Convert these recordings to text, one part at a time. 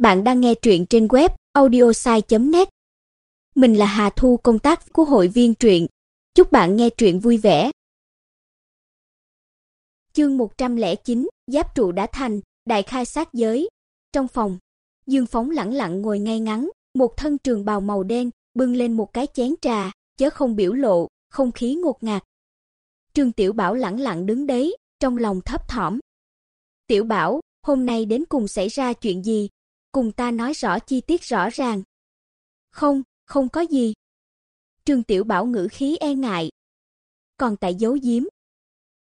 Bạn đang nghe truyện trên web audiosai.net. Mình là Hà Thu công tác của hội viên truyện. Chúc bạn nghe truyện vui vẻ. Chương 109, giáp trụ đã thành, đại khai sát giới. Trong phòng, Dương Phóng lẳng lặng ngồi ngay ngắn, một thân trường bào màu đen, bưng lên một cái chén trà, chớ không biểu lộ, không khí ngột ngạt. Trương Tiểu Bảo lẳng lặng đứng đấy, trong lòng thấp thỏm. Tiểu Bảo, hôm nay đến cùng xảy ra chuyện gì? Cùng ta nói rõ chi tiết rõ ràng. Không, không có gì. Trương Tiểu Bảo ngữ khí e ngại. Còn tại giấu giếm.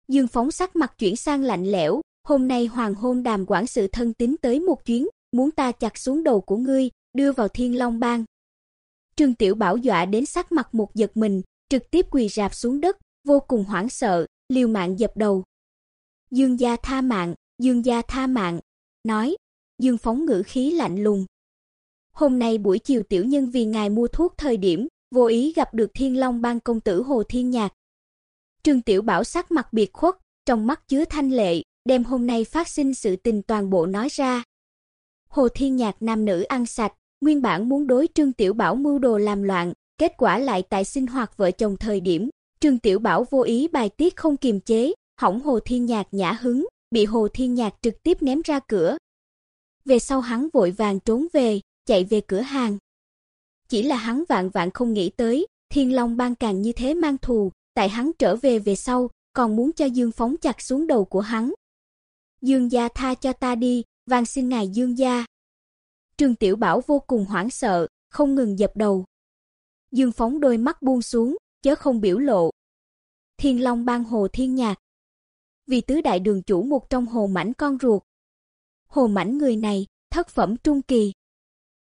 Dương Phóng sắc mặt chuyển sang lạnh lẽo, hôm nay hoàng hôn đàm quản sự thân tín tới một chuyến, muốn ta chặt xuống đầu của ngươi, đưa vào Thiên Long Bang. Trương Tiểu Bảo dọa đến sắc mặt một giật mình, trực tiếp quỳ rạp xuống đất, vô cùng hoảng sợ, liều mạng dập đầu. Dương gia tha mạng, Dương gia tha mạng, nói, Dương phóng ngữ khí lạnh lùng. Hôm nay buổi chiều tiểu nhân vì ngài mua thuốc thời điểm, vô ý gặp được Thiên Long Bang công tử Hồ Thiên Nhạc. Trương Tiểu Bảo sắc mặt biệt khuất, trong mắt chứa thanh lệ, đem hôm nay phát sinh sự tình toàn bộ nói ra. Hồ Thiên Nhạc nam nữ ăn sạch, nguyên bản muốn đối Trương Tiểu Bảo mưu đồ làm loạn, kết quả lại tại sinh hoạt vợ chồng thời điểm, Trương Tiểu Bảo vô ý bài tiết không kiềm chế, hỏng Hồ Thiên Nhạc nhã hứng, bị Hồ Thiên Nhạc trực tiếp ném ra cửa. Về sau hắn vội vàng trốn về, chạy về cửa hàng. Chỉ là hắn vạn vạn không nghĩ tới, Thiên Long Bang càng như thế mang thù, tại hắn trở về về sau, còn muốn cho Dương phóng chặt xuống đầu của hắn. Dương gia tha cho ta đi, van xin ngài Dương gia. Trương Tiểu Bảo vô cùng hoảng sợ, không ngừng dập đầu. Dương phóng đôi mắt buông xuống, chớ không biểu lộ. Thiên Long Bang Hồ Thiên Nhạc vì tứ đại đường chủ một trong Hồ mảnh con ruột. Hồ Mãnh người này, thất phẩm trung kỳ.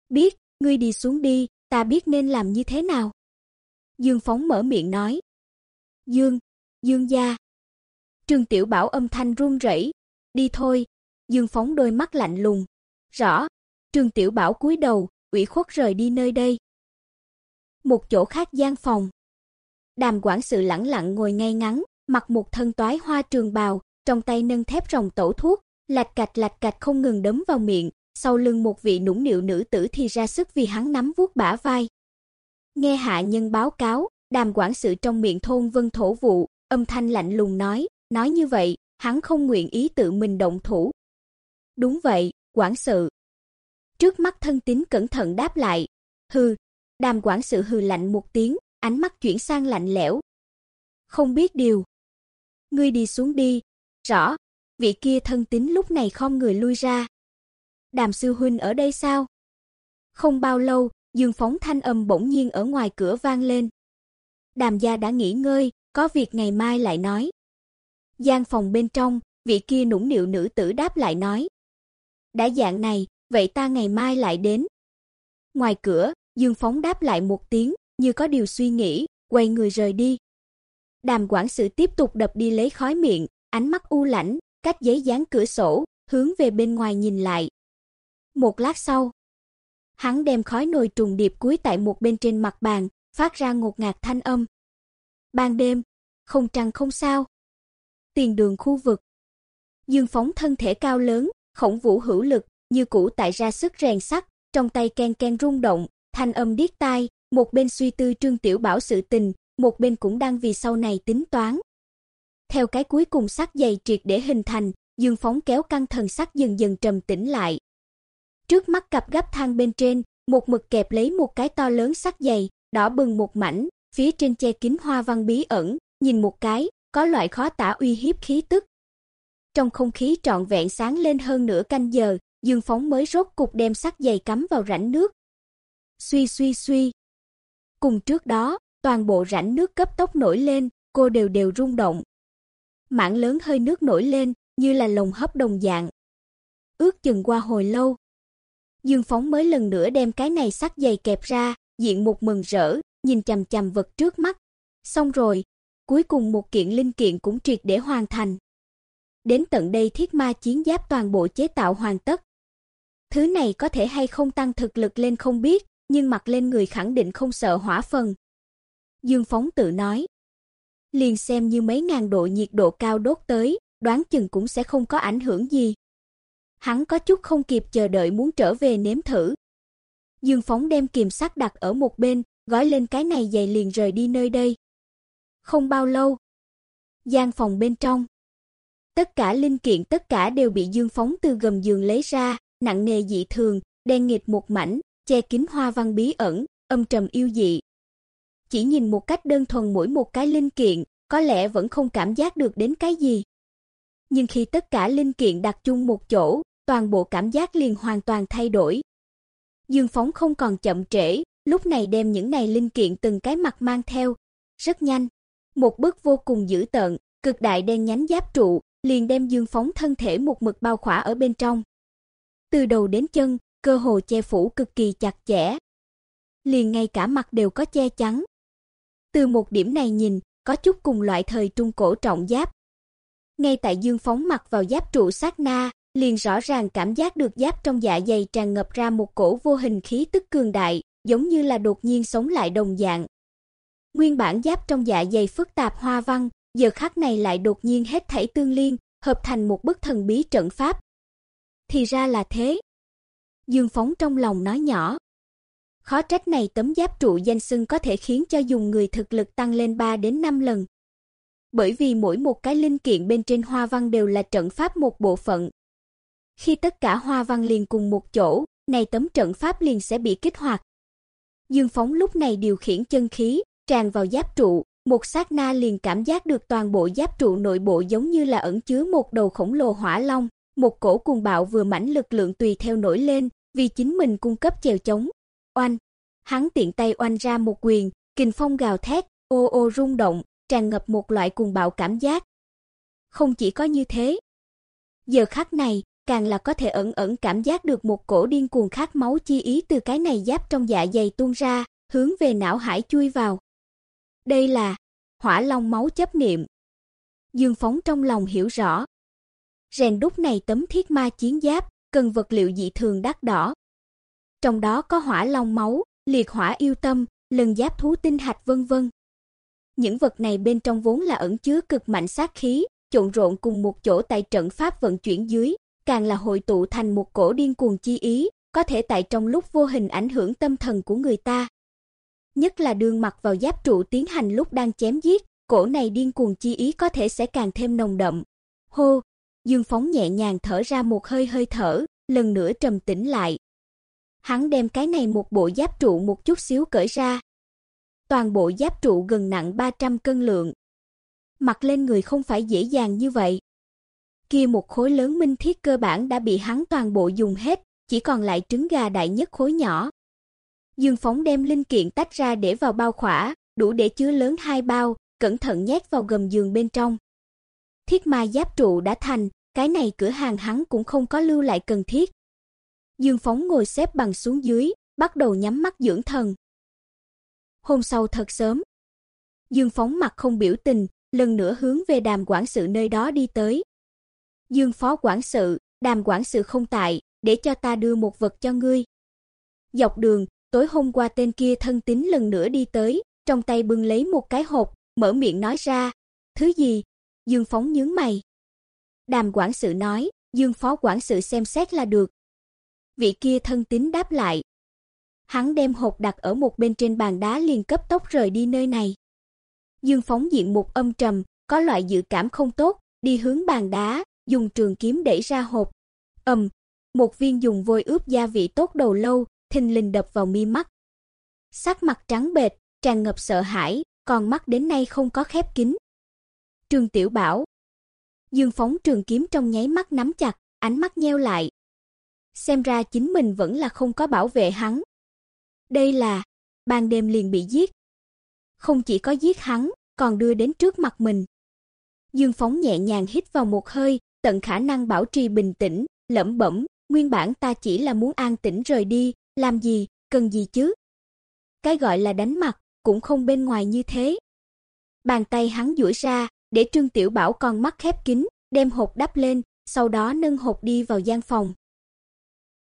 Biết, ngươi đi xuống đi, ta biết nên làm như thế nào. Dương Phóng mở miệng nói. Dương, Dương gia. Trương Tiểu Bảo âm thanh run rẩy, đi thôi. Dương Phóng đôi mắt lạnh lùng. Rõ. Trương Tiểu Bảo cúi đầu, ủy khuất rời đi nơi đây. Một chỗ khác gian phòng. Đàm quản sự lẳng lặng ngồi ngay ngắn, mặc một thân toái hoa trường bào, trong tay nâng thép rồng tẩu thuốc, lạch cạch lạch cạch không ngừng đấm vào miệng, sau lưng một vị nũng nịu nữ tử thì ra sức vì hắn nắm vuốt bả vai. Nghe hạ nhân báo cáo, đàm quản sự trong miệng thôn vân thổ vụ, âm thanh lạnh lùng nói, nói như vậy, hắn không nguyện ý tự mình động thủ. Đúng vậy, quản sự. Trước mắt thân tín cẩn thận đáp lại, hừ, đàm quản sự hừ lạnh một tiếng, ánh mắt chuyển sang lạnh lẽo. Không biết điều. Ngươi đi xuống đi. Rõ. Vị kia thân tín lúc này khom người lui ra. Đàm sư huynh ở đây sao? Không bao lâu, Dương phóng thanh âm bỗng nhiên ở ngoài cửa vang lên. Đàm gia đã nghỉ ngơi, có việc ngày mai lại nói. Gian phòng bên trong, vị kia nũng nịu nữ tử đáp lại nói. Đã dạng này, vậy ta ngày mai lại đến. Ngoài cửa, Dương Phóng đáp lại một tiếng, như có điều suy nghĩ, quay người rời đi. Đàm quản sự tiếp tục đập đi lấy khói miệng, ánh mắt u lãnh, cách giấy dán cửa sổ, hướng về bên ngoài nhìn lại. Một lát sau, hắn đem khói nồi trùng điệp cuối tại một bên trên mặt bàn, phát ra ngột ngạt thanh âm. Ban đêm, không trăng không sao. Tiền đường khu vực. Dương phóng thân thể cao lớn, khổng vũ hữu lực, như cũ tại ra sức rèn sắt, trong tay ken ken rung động, thanh âm điếc tai, một bên suy tư Trương Tiểu Bảo sự tình, một bên cũng đang vì sau này tính toán. Theo cái cuối cùng sắc dày triệt để hình thành, Dương Phóng kéo căng thần sắc dần dần trầm tĩnh lại. Trước mắt cặp gấp thang bên trên, một mực kẹp lấy một cái to lớn sắc dày, đỏ bừng một mảnh, phía trên che kín hoa văn bí ẩn, nhìn một cái, có loại khó tả uy hiếp khí tức. Trong không khí trọn vẹn sáng lên hơn nửa canh giờ, Dương Phóng mới rốt cục đem sắc dày cắm vào rãnh nước. Suy suy suy. Cùng trước đó, toàn bộ rãnh nước cấp tốc nổi lên, cô đều đều rung động. Mảng lớn hơi nước nổi lên, như là lồng hấp đồng dạng. Ước chừng qua hồi lâu, Dương Phóng mới lần nữa đem cái này sắc dày kẹp ra, diện một mừng rỡ, nhìn chằm chằm vật trước mắt. Xong rồi, cuối cùng một kiện linh kiện cũng triệt để hoàn thành. Đến tận đây thiết ma chiến giáp toàn bộ chế tạo hoàn tất. Thứ này có thể hay không tăng thực lực lên không biết, nhưng mặc lên người khẳng định không sợ hỏa phần. Dương Phóng tự nói. Liền xem như mấy ngàn độ nhiệt độ cao đốt tới, đoán chừng cũng sẽ không có ảnh hưởng gì. Hắn có chút không kịp chờ đợi muốn trở về nếm thử. Dương Phóng đem kìm sắt đặt ở một bên, gói lên cái này giày liền rời đi nơi đây. Không bao lâu, gian phòng bên trong, tất cả linh kiện tất cả đều bị Dương Phóng từ gầm giường lấy ra, nặng nề dị thường, đen nghịt một mảnh, che kín hoa văn bí ẩn, âm trầm yêu dị. Chỉ nhìn một cách đơn thuần mỗi một cái linh kiện, có lẽ vẫn không cảm giác được đến cái gì. Nhưng khi tất cả linh kiện đặt chung một chỗ, toàn bộ cảm giác liền hoàn toàn thay đổi. Dương Phóng không còn chậm trễ, lúc này đem những này linh kiện từng cái mặt mang theo, rất nhanh, một bức vô cùng dữ tợn, cực đại đen nhánh giáp trụ, liền đem Dương Phóng thân thể một mực bao khỏa ở bên trong. Từ đầu đến chân, cơ hồ che phủ cực kỳ chặt chẽ. Liền ngay cả mặt đều có che chắn. Từ một điểm này nhìn, có chút cùng loại thời trung cổ trọng giáp. Ngay tại Dương Phóng mặc vào giáp trụ sát na, liền rõ ràng cảm giác được giáp trong dạ dày tràn ngập ra một cổ vô hình khí tức cường đại, giống như là đột nhiên sống lại đồng dạng. Nguyên bản giáp trong dạ dày phức tạp hoa văn, giờ khắc này lại đột nhiên hết thảy tương liên, hợp thành một bức thần bí trận pháp. Thì ra là thế. Dương Phóng trong lòng nói nhỏ. Khó trách này tấm giáp trụ danh xưng có thể khiến cho dùng người thực lực tăng lên 3 đến 5 lần. Bởi vì mỗi một cái linh kiện bên trên hoa văn đều là trận pháp một bộ phận. Khi tất cả hoa văn liền cùng một chỗ, này tấm trận pháp liền sẽ bị kích hoạt. Dương Phóng lúc này điều khiển chân khí, tràn vào giáp trụ, một sát na liền cảm giác được toàn bộ giáp trụ nội bộ giống như là ẩn chứa một đầu khổng lồ hỏa long, một cổ cuồng bạo vừa mãnh lực lượng tùy theo nổi lên, vì chính mình cung cấp chèo chống. Oanh, hắn tiện tay oanh ra một quyền, kình phong gào thét, ô ô rung động, tràn ngập một loại cuồng bạo cảm giác. Không chỉ có như thế, giờ khắc này, càng là có thể ẩn ẩn cảm giác được một cổ điên cuồng khát máu chi ý từ cái này giáp trong dạ dày tuôn ra, hướng về não hải chui vào. Đây là Hỏa Long máu chấp niệm. Dương Phóng trong lòng hiểu rõ. Rèn đúc này tấm thiết ma chiến giáp, cần vật liệu dị thường đắt đỏ. Trong đó có Hỏa Long máu, liệt hỏa yêu tâm, lần giáp thú tinh hạch vân vân. Những vật này bên trong vốn là ẩn chứa cực mạnh sát khí, trộn rộn cùng một chỗ tại trận pháp vận chuyển dưới, càng là hội tụ thành một cổ điên cuồng chi ý, có thể tại trong lúc vô hình ảnh hưởng tâm thần của người ta nhất là đường mặc vào giáp trụ tiến hành lúc đang chém giết, cổ này điên cuồng chi ý có thể sẽ càng thêm nồng đậm. Hô, Dương Phóng nhẹ nhàng thở ra một hơi hơi thở, lần nữa trầm tĩnh lại. Hắn đem cái này một bộ giáp trụ một chút xíu cởi ra. Toàn bộ giáp trụ gần nặng 300 cân lượng. Mặc lên người không phải dễ dàng như vậy. Kia một khối lớn minh thiết cơ bản đã bị hắn toàn bộ dùng hết, chỉ còn lại trứng gà đại nhất khối nhỏ, Dương Phóng đem linh kiện tách ra để vào bao khỏa, đủ để chứa lớn hai bao, cẩn thận nhét vào gầm giường bên trong. Thiết ma giáp trụ đã thành, cái này cửa hàng hắn cũng không có lưu lại cần thiết. Dương Phóng ngồi xếp bằng xuống dưới, bắt đầu nhắm mắt dưỡng thần. Hôm sau thật sớm, Dương Phóng mặt không biểu tình, lần nữa hướng về Đàm quản sự nơi đó đi tới. Dương phó quản sự, Đàm quản sự không tại, để cho ta đưa một vật cho ngươi. Dọc đường, Tối hôm qua tên kia thân tín lần nữa đi tới, trong tay bưng lấy một cái hộp, mở miệng nói ra, "Thứ gì?" Dương Phóng nhướng mày. Đàm quản sự nói, Dương phó quản sự xem xét là được. Vị kia thân tín đáp lại. Hắn đem hộp đặt ở một bên trên bàn đá liền cấp tốc rời đi nơi này. Dương Phóng diện một âm trầm, có loại dự cảm không tốt, đi hướng bàn đá, dùng trường kiếm đẩy ra hộp. Ầm, một viên dùng vôi ướp gia vị tốt đầu lâu, thình lình đập vào mi mắt. Sắc mặt trắng bệch, tràn ngập sợ hãi, còn mắt đến nay không có khép kín. Trường Tiểu Bảo. Dương phóng trường kiếm trong nháy mắt nắm chặt, ánh mắt nheo lại. Xem ra chính mình vẫn là không có bảo vệ hắn. Đây là ban đêm liền bị giết. Không chỉ có giết hắn, còn đưa đến trước mặt mình. Dương phóng nhẹ nhàng hít vào một hơi, tận khả năng bảo trì bình tĩnh, lẩm bẩm, nguyên bản ta chỉ là muốn an tĩnh rời đi, làm gì, cần gì chứ? Cái gọi là đánh mặt, cũng không bên ngoài như thế. Bàn tay hắn duỗi ra, để Trương Tiểu Bảo con mắt khép kín, đem hộp đắp lên, sau đó nâng hộp đi vào gian phòng.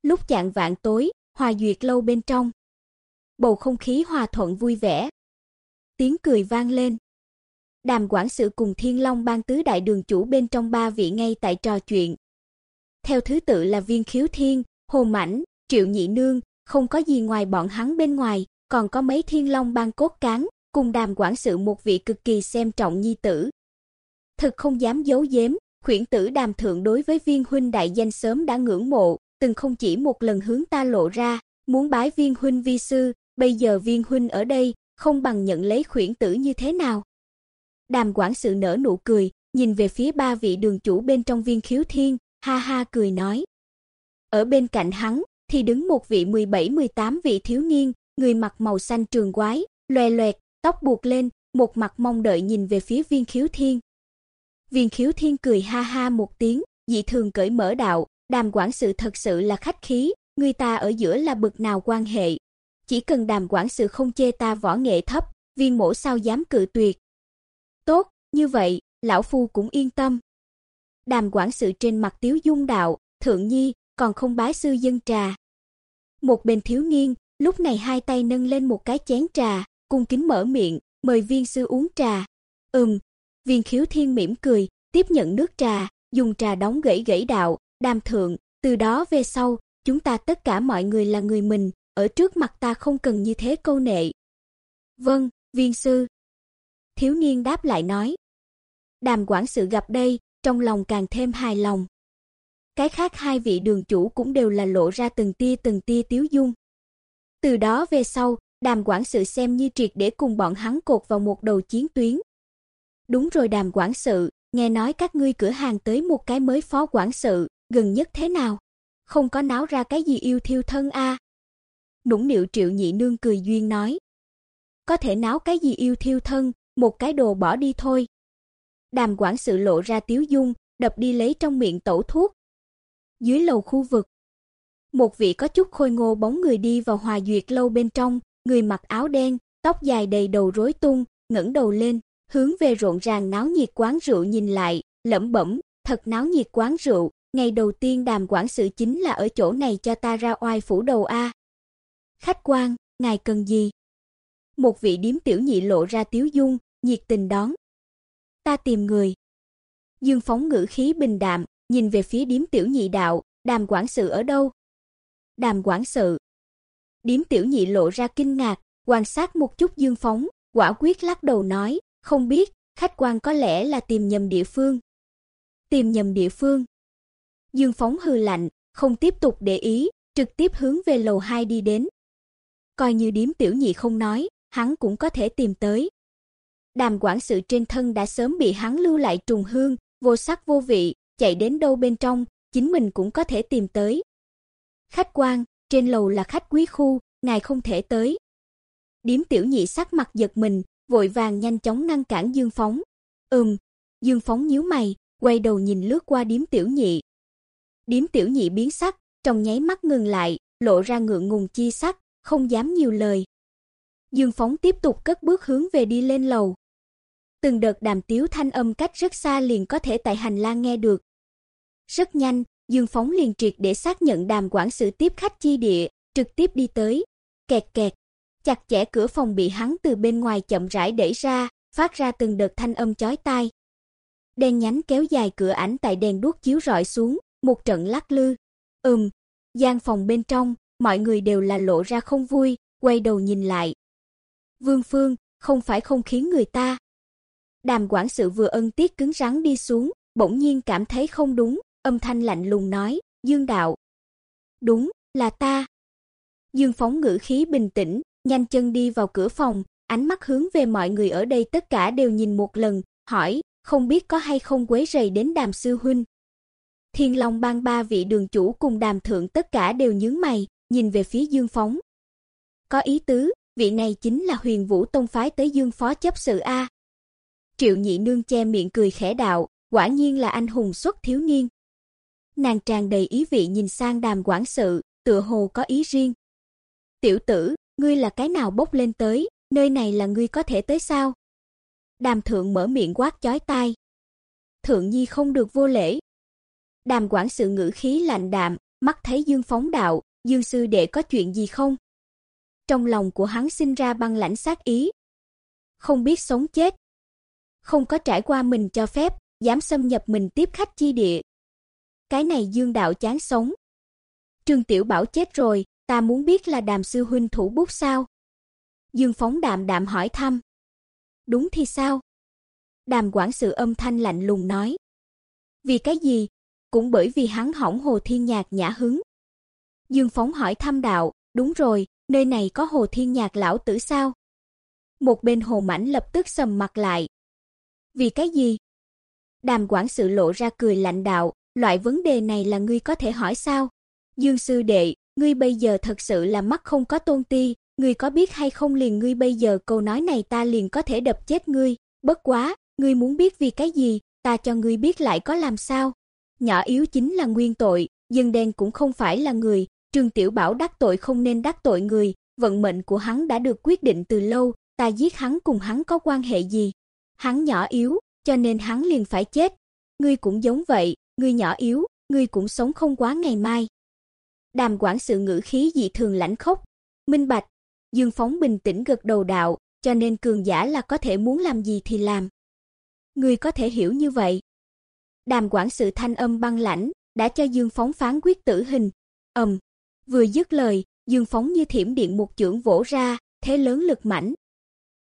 Lúc chạng vạn tối, hòa duyệt lâu bên trong. Bầu không khí hòa thuận vui vẻ. Tiếng cười vang lên. Đàm quản sự cùng Thiên Long ban tứ đại đường chủ bên trong ba vị ngay tại trò chuyện. theo thứ tự là Viên Khiếu Thiên, Hồ Mãnh, Triệu Nhị Nương, không có gì ngoài bọn hắn bên ngoài, còn có mấy thiên long ban cốt cán, cùng đàm quản sự một vị cực kỳ xem trọng nhi tử. Thực không dám giấu giếm, khuyển tử đàm thượng đối với viên huynh đại danh sớm đã ngưỡng mộ, từng không chỉ một lần hướng ta lộ ra, muốn bái viên huynh vi sư, bây giờ viên huynh ở đây, không bằng nhận lấy khuyển tử như thế nào. Đàm quản sự nở nụ cười, nhìn về phía ba vị đường chủ bên trong viên khiếu thiên, ha ha cười nói. Ở bên cạnh hắn, thì đứng một vị 17-18 vị thiếu niên, người mặc màu xanh trường quái, loè loẹt, tóc buộc lên, một mặt mong đợi nhìn về phía viên khiếu thiên. Viên khiếu thiên cười ha ha một tiếng, dị thường cởi mở đạo, đàm quản sự thật sự là khách khí, người ta ở giữa là bực nào quan hệ. Chỉ cần đàm quản sự không chê ta võ nghệ thấp, viên mổ sao dám cự tuyệt. Tốt, như vậy, lão phu cũng yên tâm. Đàm quản sự trên mặt tiếu dung đạo, thượng nhi, còn không bái sư dân trà. Một bên thiếu niên, lúc này hai tay nâng lên một cái chén trà, cung kính mở miệng, mời viên sư uống trà. Ừm, viên khiếu thiên mỉm cười, tiếp nhận nước trà, dùng trà đóng gãy gãy đạo, đàm thượng, từ đó về sau, chúng ta tất cả mọi người là người mình, ở trước mặt ta không cần như thế câu nệ. Vâng, viên sư. Thiếu niên đáp lại nói. Đàm quản sự gặp đây, trong lòng càng thêm hài lòng. Cái khác hai vị đường chủ cũng đều là lộ ra từng tia từng tia tiếu dung. Từ đó về sau, Đàm quản sự xem như triệt để cùng bọn hắn cột vào một đầu chiến tuyến. Đúng rồi Đàm quản sự, nghe nói các ngươi cửa hàng tới một cái mới phó quản sự, gần nhất thế nào? Không có náo ra cái gì yêu thiêu thân a? À? Nũng nịu Triệu Nhị nương cười duyên nói. Có thể náo cái gì yêu thiêu thân, một cái đồ bỏ đi thôi. Đàm quản sự lộ ra tiếu dung, đập đi lấy trong miệng tẩu thuốc. Dưới lầu khu vực, một vị có chút khôi ngô bóng người đi vào hòa duyệt lâu bên trong, người mặc áo đen, tóc dài đầy đầu rối tung, ngẩng đầu lên, hướng về rộn ràng náo nhiệt quán rượu nhìn lại, lẩm bẩm, thật náo nhiệt quán rượu, ngày đầu tiên đàm quản sự chính là ở chỗ này cho ta ra oai phủ đầu a. Khách quan, ngài cần gì? Một vị điếm tiểu nhị lộ ra tiếu dung, nhiệt tình đón. Ta tìm người. Dương phóng ngữ khí bình đạm, nhìn về phía điếm tiểu nhị đạo, đàm quản sự ở đâu? Đàm quản sự. Điếm tiểu nhị lộ ra kinh ngạc, quan sát một chút Dương phóng, quả quyết lắc đầu nói, không biết, khách quan có lẽ là tìm nhầm địa phương. Tìm nhầm địa phương. Dương phóng hừ lạnh, không tiếp tục để ý, trực tiếp hướng về lầu 2 đi đến. Coi như điếm tiểu nhị không nói, hắn cũng có thể tìm tới. Đàm quản sự trên thân đã sớm bị hắn lưu lại trùng hương, vô sắc vô vị, chạy đến đâu bên trong, chính mình cũng có thể tìm tới. Khách quan, trên lầu là khách quý khu, ngài không thể tới. Điếm tiểu nhị sắc mặt giật mình, vội vàng nhanh chóng ngăn cản Dương Phóng. Ừm, Dương Phóng nhíu mày, quay đầu nhìn lướt qua điếm tiểu nhị. Điếm tiểu nhị biến sắc, trong nháy mắt ngừng lại, lộ ra ngượng ngùng chi sắc, không dám nhiều lời. Dương Phóng tiếp tục cất bước hướng về đi lên lầu. Từng đợt đàm tiếu thanh âm cách rất xa liền có thể tại hành lang nghe được. Rất nhanh, Dương Phóng liền triệt để xác nhận đàm quản sự tiếp khách chi địa, trực tiếp đi tới. Kẹt kẹt, chặt chẽ cửa phòng bị hắn từ bên ngoài chậm rãi đẩy ra, phát ra từng đợt thanh âm chói tai. đèn nhánh kéo dài cửa ảnh tại đèn đuốc chiếu rọi xuống, một trận lắc lư. Ừm, gian phòng bên trong, mọi người đều là lộ ra không vui, quay đầu nhìn lại. Vương Phương, không phải không khiến người ta. Đàm quản sự vừa ân tiếc cứng rắn đi xuống, bỗng nhiên cảm thấy không đúng, âm thanh lạnh lùng nói, Dương đạo. Đúng, là ta. Dương phóng ngữ khí bình tĩnh, nhanh chân đi vào cửa phòng, ánh mắt hướng về mọi người ở đây tất cả đều nhìn một lần, hỏi, không biết có hay không quấy rầy đến đàm sư huynh. Thiên Long bang ba vị đường chủ cùng đàm thượng tất cả đều nhướng mày, nhìn về phía Dương Phóng. Có ý tứ, vị này chính là huyền vũ tông phái tới Dương Phó chấp sự A. Triệu nhị nương che miệng cười khẽ đạo, quả nhiên là anh hùng xuất thiếu niên. Nàng tràn đầy ý vị nhìn sang đàm quản sự, tựa hồ có ý riêng. Tiểu tử, ngươi là cái nào bốc lên tới, nơi này là ngươi có thể tới sao? Đàm thượng mở miệng quát chói tai. Thượng nhi không được vô lễ. Đàm quản sự ngữ khí lạnh đạm, mắt thấy Dương phóng đạo, Dương sư đệ có chuyện gì không? Trong lòng của hắn sinh ra băng lãnh sát ý. Không biết sống chết. Không có trải qua mình cho phép, dám xâm nhập mình tiếp khách chi địa. cái này Dương đạo chán sống. Trương Tiểu Bảo chết rồi, ta muốn biết là Đàm sư huynh thủ bút sao? Dương Phóng đạm đạm hỏi thăm. Đúng thì sao? Đàm quản sự âm thanh lạnh lùng nói. Vì cái gì? Cũng bởi vì hắn hỏng Hồ Thiên Nhạc nhã hứng. Dương Phóng hỏi thăm đạo, đúng rồi, nơi này có Hồ Thiên Nhạc lão tử sao? Một bên Hồ Mãnh lập tức sầm mặt lại. Vì cái gì? Đàm quản sự lộ ra cười lạnh đạo, loại vấn đề này là ngươi có thể hỏi sao? Dương sư đệ, ngươi bây giờ thật sự là mắt không có tôn ti, ngươi có biết hay không liền ngươi bây giờ câu nói này ta liền có thể đập chết ngươi, bất quá, ngươi muốn biết vì cái gì, ta cho ngươi biết lại có làm sao? Nhỏ yếu chính là nguyên tội, dân đen cũng không phải là người, Trương Tiểu Bảo đắc tội không nên đắc tội người, vận mệnh của hắn đã được quyết định từ lâu, ta giết hắn cùng hắn có quan hệ gì? Hắn nhỏ yếu, cho nên hắn liền phải chết. Ngươi cũng giống vậy, ngươi nhỏ yếu, ngươi cũng sống không quá ngày mai. Đàm quản sự ngữ khí dị thường lãnh khốc, minh bạch. Dương Phóng bình tĩnh gật đầu đạo, cho nên cường giả là có thể muốn làm gì thì làm. Ngươi có thể hiểu như vậy. Đàm quản sự thanh âm băng lãnh, đã cho Dương Phóng phán quyết tử hình. Ầm, vừa dứt lời, Dương Phóng như thiểm điện một chưởng vỗ ra, thế lớn lực mãnh.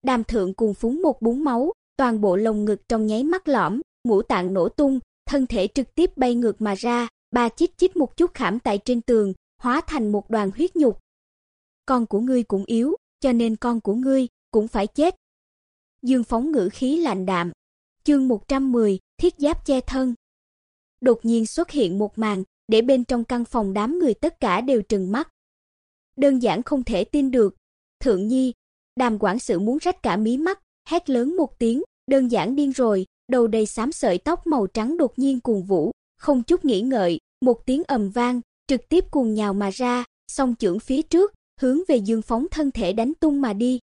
Đàm thượng cùng phúng một búng máu, toàn bộ lồng ngực trong nháy mắt lõm, ngũ tạng nổ tung, thân thể trực tiếp bay ngược mà ra, ba chít chít một chút khảm tại trên tường, hóa thành một đoàn huyết nhục. Con của ngươi cũng yếu, cho nên con của ngươi cũng phải chết. Dương phóng ngữ khí lạnh đạm. Chương 110, thiết giáp che thân. Đột nhiên xuất hiện một màn, để bên trong căn phòng đám người tất cả đều trừng mắt. Đơn giản không thể tin được. Thượng Nhi, Đàm quản sự muốn rách cả mí mắt, hét lớn một tiếng, đơn giản điên rồi, đầu đầy xám sợi tóc màu trắng đột nhiên cuồng vũ, không chút nghĩ ngợi, một tiếng ầm vang, trực tiếp cuồng nhào mà ra, song chưởng phía trước, hướng về Dương Phóng thân thể đánh tung mà đi.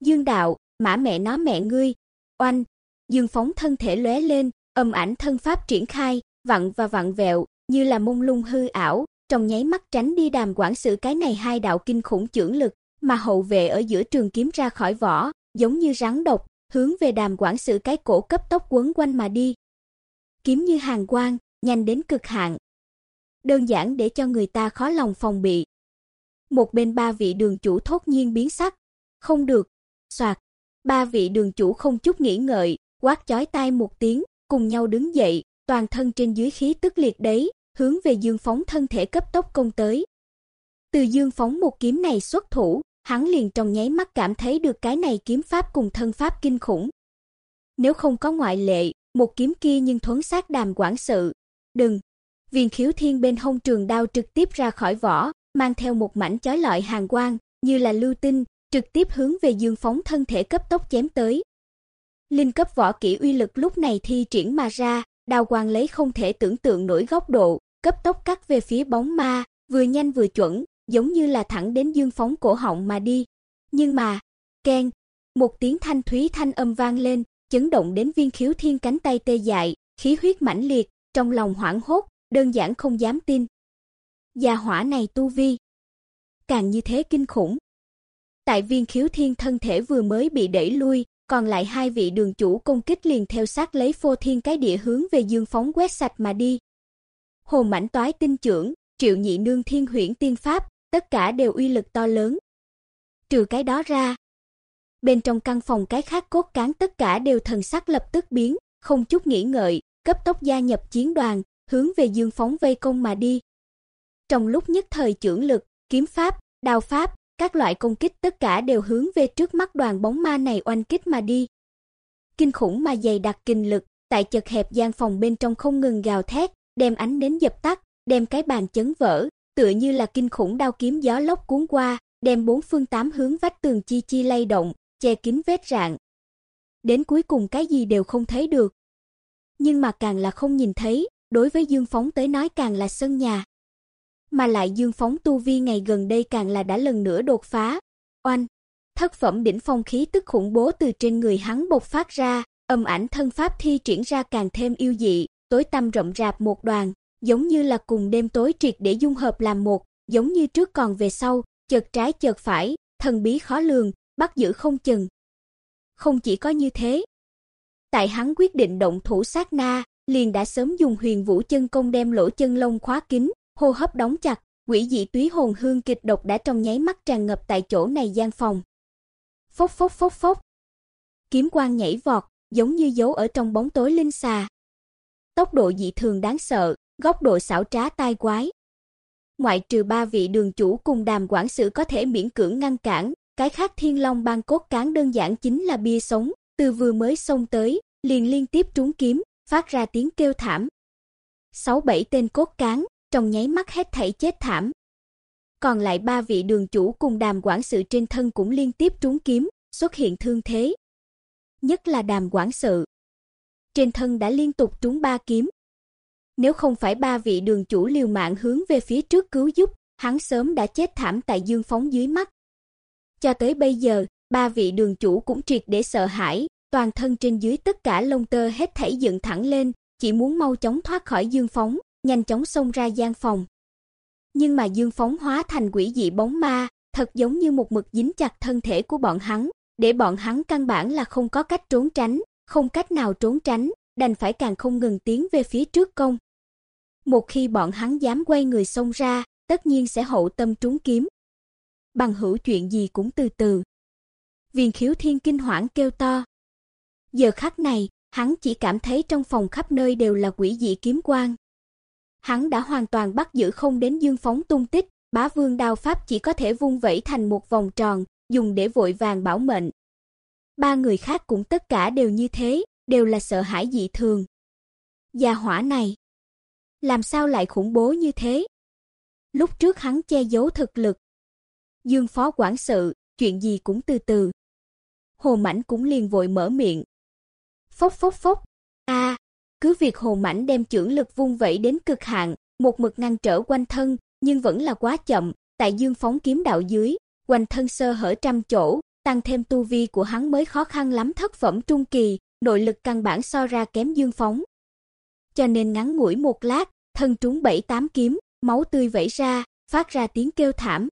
Dương đạo, mã mẹ nó mẹ ngươi. Oanh, Dương Phóng thân thể lóe lên, âm ảnh thân pháp triển khai, vặn và vặn vẹo, như là mông lung hư ảo, trong nháy mắt tránh đi đàm quản sự cái này hai đạo kinh khủng chưởng lực, mà hậu vệ ở giữa trường kiếm ra khỏi vỏ, giống như rắn độc, hướng về đàm quản sự cái cổ cấp tốc quấn quanh mà đi. Kiếm như hàng quang, nhanh đến cực hạn. Đơn giản để cho người ta khó lòng phòng bị. Một bên ba vị đường chủ thốt nhiên biến sắc. Không được. Soạt. Ba vị đường chủ không chút nghĩ ngợi, quát chói tai một tiếng, cùng nhau đứng dậy, toàn thân trên dưới khí tức liệt đấy, hướng về Dương Phóng thân thể cấp tốc công tới. Từ Dương Phóng một kiếm này xuất thủ, hắn liền trong nháy mắt cảm thấy được cái này kiếm pháp cùng thân pháp kinh khủng. Nếu không có ngoại lệ, một kiếm kia nhưng thuấn sát đàm quản sự. Đừng! Viên khiếu thiên bên hông trường đao trực tiếp ra khỏi vỏ, mang theo một mảnh chói lọi hàn quang, như là lưu tinh, trực tiếp hướng về Dương Phóng thân thể cấp tốc chém tới. Linh cấp võ kỹ uy lực lúc này thi triển mà ra, đao quang lấy không thể tưởng tượng nổi góc độ, cấp tốc cắt về phía bóng ma, vừa nhanh vừa chuẩn, giống như là thẳng đến Dương Phóng cổ họng mà đi. Nhưng mà, keng, một tiếng thanh thúy thanh âm vang lên, chấn động đến Viên Khiếu Thiên cánh tay tê dại, khí huyết mãnh liệt, trong lòng hoảng hốt, đơn giản không dám tin. Gia hỏa này tu vi càng như thế kinh khủng. Tại Viên Khiếu Thiên thân thể vừa mới bị đẩy lui, còn lại hai vị đường chủ công kích liền theo sát lấy Phô Thiên cái địa hướng về Dương Phóng quét sạch mà đi. Hồ Mãnh Toái tinh trưởng, Triệu Nhị Nương Thiên Huyễn Tiên Pháp, tất cả đều uy lực to lớn. Trừ cái đó ra, bên trong căn phòng cái khác cốt cán tất cả đều thần sắc lập tức biến, không chút nghĩ ngợi, cấp tốc gia nhập chiến đoàn, hướng về Dương Phóng vây công mà đi. Trong lúc nhất thời trưởng lực, kiếm pháp, đao pháp, các loại công kích tất cả đều hướng về trước mắt đoàn bóng ma này oanh kích mà đi. Kinh khủng mà dày đặc kinh lực, tại chật hẹp gian phòng bên trong không ngừng gào thét, đem ánh đến dập tắt, đem cái bàn chấn vỡ, tựa như là kinh khủng đao kiếm gió lốc cuốn qua, đem bốn phương tám hướng vách tường chi chi lay động, che kín vết rạn. Đến cuối cùng cái gì đều không thấy được. Nhưng mà càng là không nhìn thấy, đối với Dương Phóng tới nói càng là sân nhà. Mà lại Dương Phóng tu vi ngày gần đây càng là đã lần nữa đột phá. Oanh, thất phẩm đỉnh phong khí tức khủng bố từ trên người hắn bộc phát ra, âm ảnh thân pháp thi triển ra càng thêm yêu dị, tối tăm rộng rạp một đoàn, giống như là cùng đêm tối triệt để dung hợp làm một, giống như trước còn về sau, chợt trái chợt phải, thần bí khó lường, bắt giữ không chừng. Không chỉ có như thế, tại hắn quyết định động thủ sát na, liền đã sớm dùng Huyền Vũ chân công đem lỗ chân lông khóa kín, hô hấp đóng chặt, quỷ dị túy hồn hương kịch độc đã trong nháy mắt tràn ngập tại chỗ này gian phòng. Phốc phốc phốc phốc. Kiếm quang nhảy vọt, giống như giấu ở trong bóng tối linh xà. Tốc độ dị thường đáng sợ, góc độ xảo trá tai quái. Ngoại trừ ba vị đường chủ cùng đàm quản sự có thể miễn cưỡng ngăn cản, cái khác Thiên Long bang cốt cán đơn giản chính là bia sống, từ vừa mới xông tới, liền liên tiếp trúng kiếm, phát ra tiếng kêu thảm. Sáu bảy tên cốt cán, trong nháy mắt hết thảy chết thảm. Còn lại ba vị đường chủ cùng đàm quản sự trên thân cũng liên tiếp trúng kiếm, xuất hiện thương thế. Nhất là đàm quản sự. Trên thân đã liên tục trúng ba kiếm. Nếu không phải ba vị đường chủ liều mạng hướng về phía trước cứu giúp, hắn sớm đã chết thảm tại dương phóng dưới mắt. Cho tới bây giờ, ba vị đường chủ cũng triệt để sợ hãi, toàn thân trên dưới tất cả lông tơ hết thảy dựng thẳng lên, chỉ muốn mau chóng thoát khỏi dương phóng, nhanh chóng xông ra gian phòng. Nhưng mà dương phóng hóa thành quỷ dị bóng ma, thật giống như một mực dính chặt thân thể của bọn hắn, để bọn hắn căn bản là không có cách trốn tránh, không cách nào trốn tránh, đành phải càng không ngừng tiến về phía trước công. Một khi bọn hắn dám quay người xông ra, tất nhiên sẽ hậu tâm trúng kiếm. Bằng hữu chuyện gì cũng từ từ. Viên Khiếu Thiên kinh hoảng kêu to. Giờ khắc này, hắn chỉ cảm thấy trong phòng khắp nơi đều là quỷ dị kiếm quang. Hắn đã hoàn toàn bắt giữ không đến Dương phóng tung tích, Bá Vương đao pháp chỉ có thể vung vẩy thành một vòng tròn, dùng để vội vàng bảo mệnh. Ba người khác cũng tất cả đều như thế, đều là sợ hãi dị thường. Gia hỏa này, làm sao lại khủng bố như thế? Lúc trước hắn che giấu thực lực. Dương phó quản sự, chuyện gì cũng từ từ. Hồ Mãnh cũng liền vội mở miệng. Phốc phốc phốc. Cứ việc Hồ Mãnh đem chưởng lực vung vẩy đến cực hạn, một mực ngăn trở quanh thân, nhưng vẫn là quá chậm, tại Dương phóng kiếm đạo dưới, quanh thân sơ hở trăm chỗ, tăng thêm tu vi của hắn mới khó khăn lắm thất phẩm trung kỳ, nội lực căn bản so ra kém Dương phóng. Cho nên ngắn ngủi một lát, thân trúng bảy tám kiếm, máu tươi vẩy ra, phát ra tiếng kêu thảm.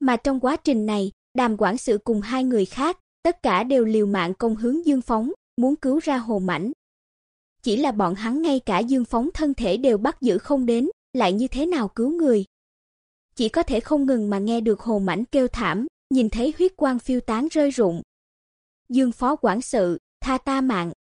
Mà trong quá trình này, Đàm quản sự cùng hai người khác, tất cả đều liều mạng công hướng Dương phóng, muốn cứu ra Hồ Mãnh. Chỉ là bọn hắn ngay cả Dương phóng thân thể đều bắt giữ không đến, lại như thế nào cứu người? Chỉ có thể không ngừng mà nghe được Hồ mảnh kêu thảm, nhìn thấy huyết quang phiêu tán rơi rụng. Dương phó quản sự, tha ta mạng.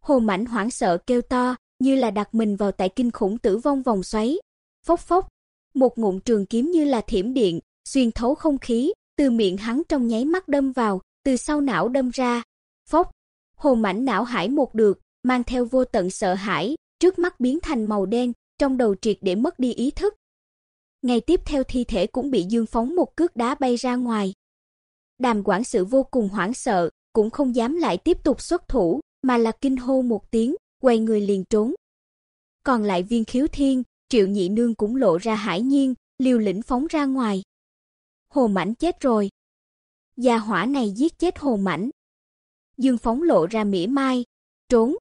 Hồ mảnh hoảng sợ kêu to, như là đặt mình vào tại kinh khủng tử vong vòng xoáy. Phốc phốc, một ngụm trường kiếm như là thiểm điện, xuyên thấu không khí, từ miệng hắn trong nháy mắt đâm vào, từ sau não đâm ra. Phốc, Hồ mảnh não hải một được, mang theo vô tận sợ hãi, trước mắt biến thành màu đen, trong đầu triệt để mất đi ý thức. Ngày tiếp theo thi thể cũng bị Dương phóng một cước đá bay ra ngoài. Đàm quản sự vô cùng hoảng sợ, cũng không dám lại tiếp tục xuất thủ, mà là kinh hô một tiếng, quay người liền trốn. Còn lại Viên Khiếu Thiên, Triệu Nhị Nương cũng lộ ra hải nhiên, liều lĩnh phóng ra ngoài. Hồ Mãnh chết rồi. Gia hỏa này giết chết Hồ Mãnh. Dương phóng lộ ra mỉa mai, trốn,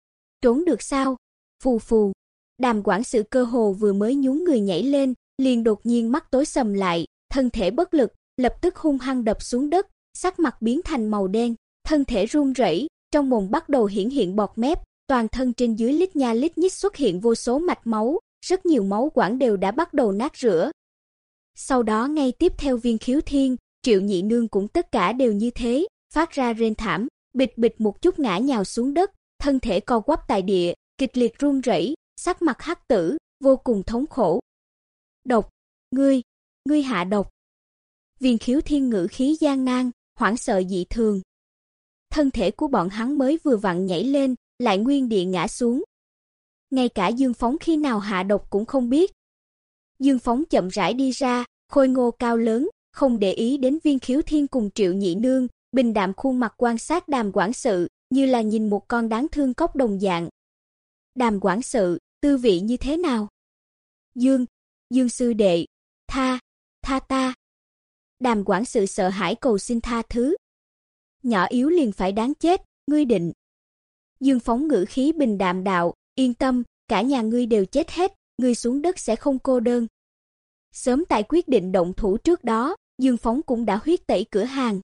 trốn được sao? Phù phù. Đàm quản sự cơ hồ vừa mới nhún người nhảy lên, liền đột nhiên mắt tối sầm lại, thân thể bất lực, lập tức hung hăng đập xuống đất, sắc mặt biến thành màu đen, thân thể run rẩy, trong mồm bắt đầu hiển hiện bọt mép, toàn thân trên dưới lít nha lít nhít xuất hiện vô số mạch máu, rất nhiều máu quản đều đã bắt đầu nát rửa. Sau đó ngay tiếp theo Viên Khiếu Thiên, Triệu Nhị Nương cũng tất cả đều như thế, phát ra rên thảm, bịch bịch một chút ngã nhào xuống đất, thân thể co quắp tại địa, kịch liệt run rẩy, sắc mặt hắc tử, vô cùng thống khổ. "Độc, ngươi, ngươi hạ độc." Viên Khiếu Thiên ngữ khí gian nan, hoảng sợ dị thường. Thân thể của bọn hắn mới vừa vặn nhảy lên, lại nguyên địa ngã xuống. Ngay cả Dương Phóng khi nào hạ độc cũng không biết. Dương Phóng chậm rãi đi ra, khôi ngô cao lớn, không để ý đến Viên Khiếu Thiên cùng Triệu Nhị Nương, bình đạm khuôn mặt quan sát Đàm quản sự, như là nhìn một con đáng thương cốc đồng dạng. Đàm quản sự, tư vị như thế nào? Dương, Dương sư đệ, tha, tha ta. Đàm quản sự sợ hãi cầu xin tha thứ. Nhỏ yếu liền phải đáng chết, ngươi định. Dương phóng ngữ khí bình đạm đạo, yên tâm, cả nhà ngươi đều chết hết, ngươi xuống đất sẽ không cô đơn. Sớm tại quyết định động thủ trước đó, Dương Phóng cũng đã huyết tẩy cửa hàng.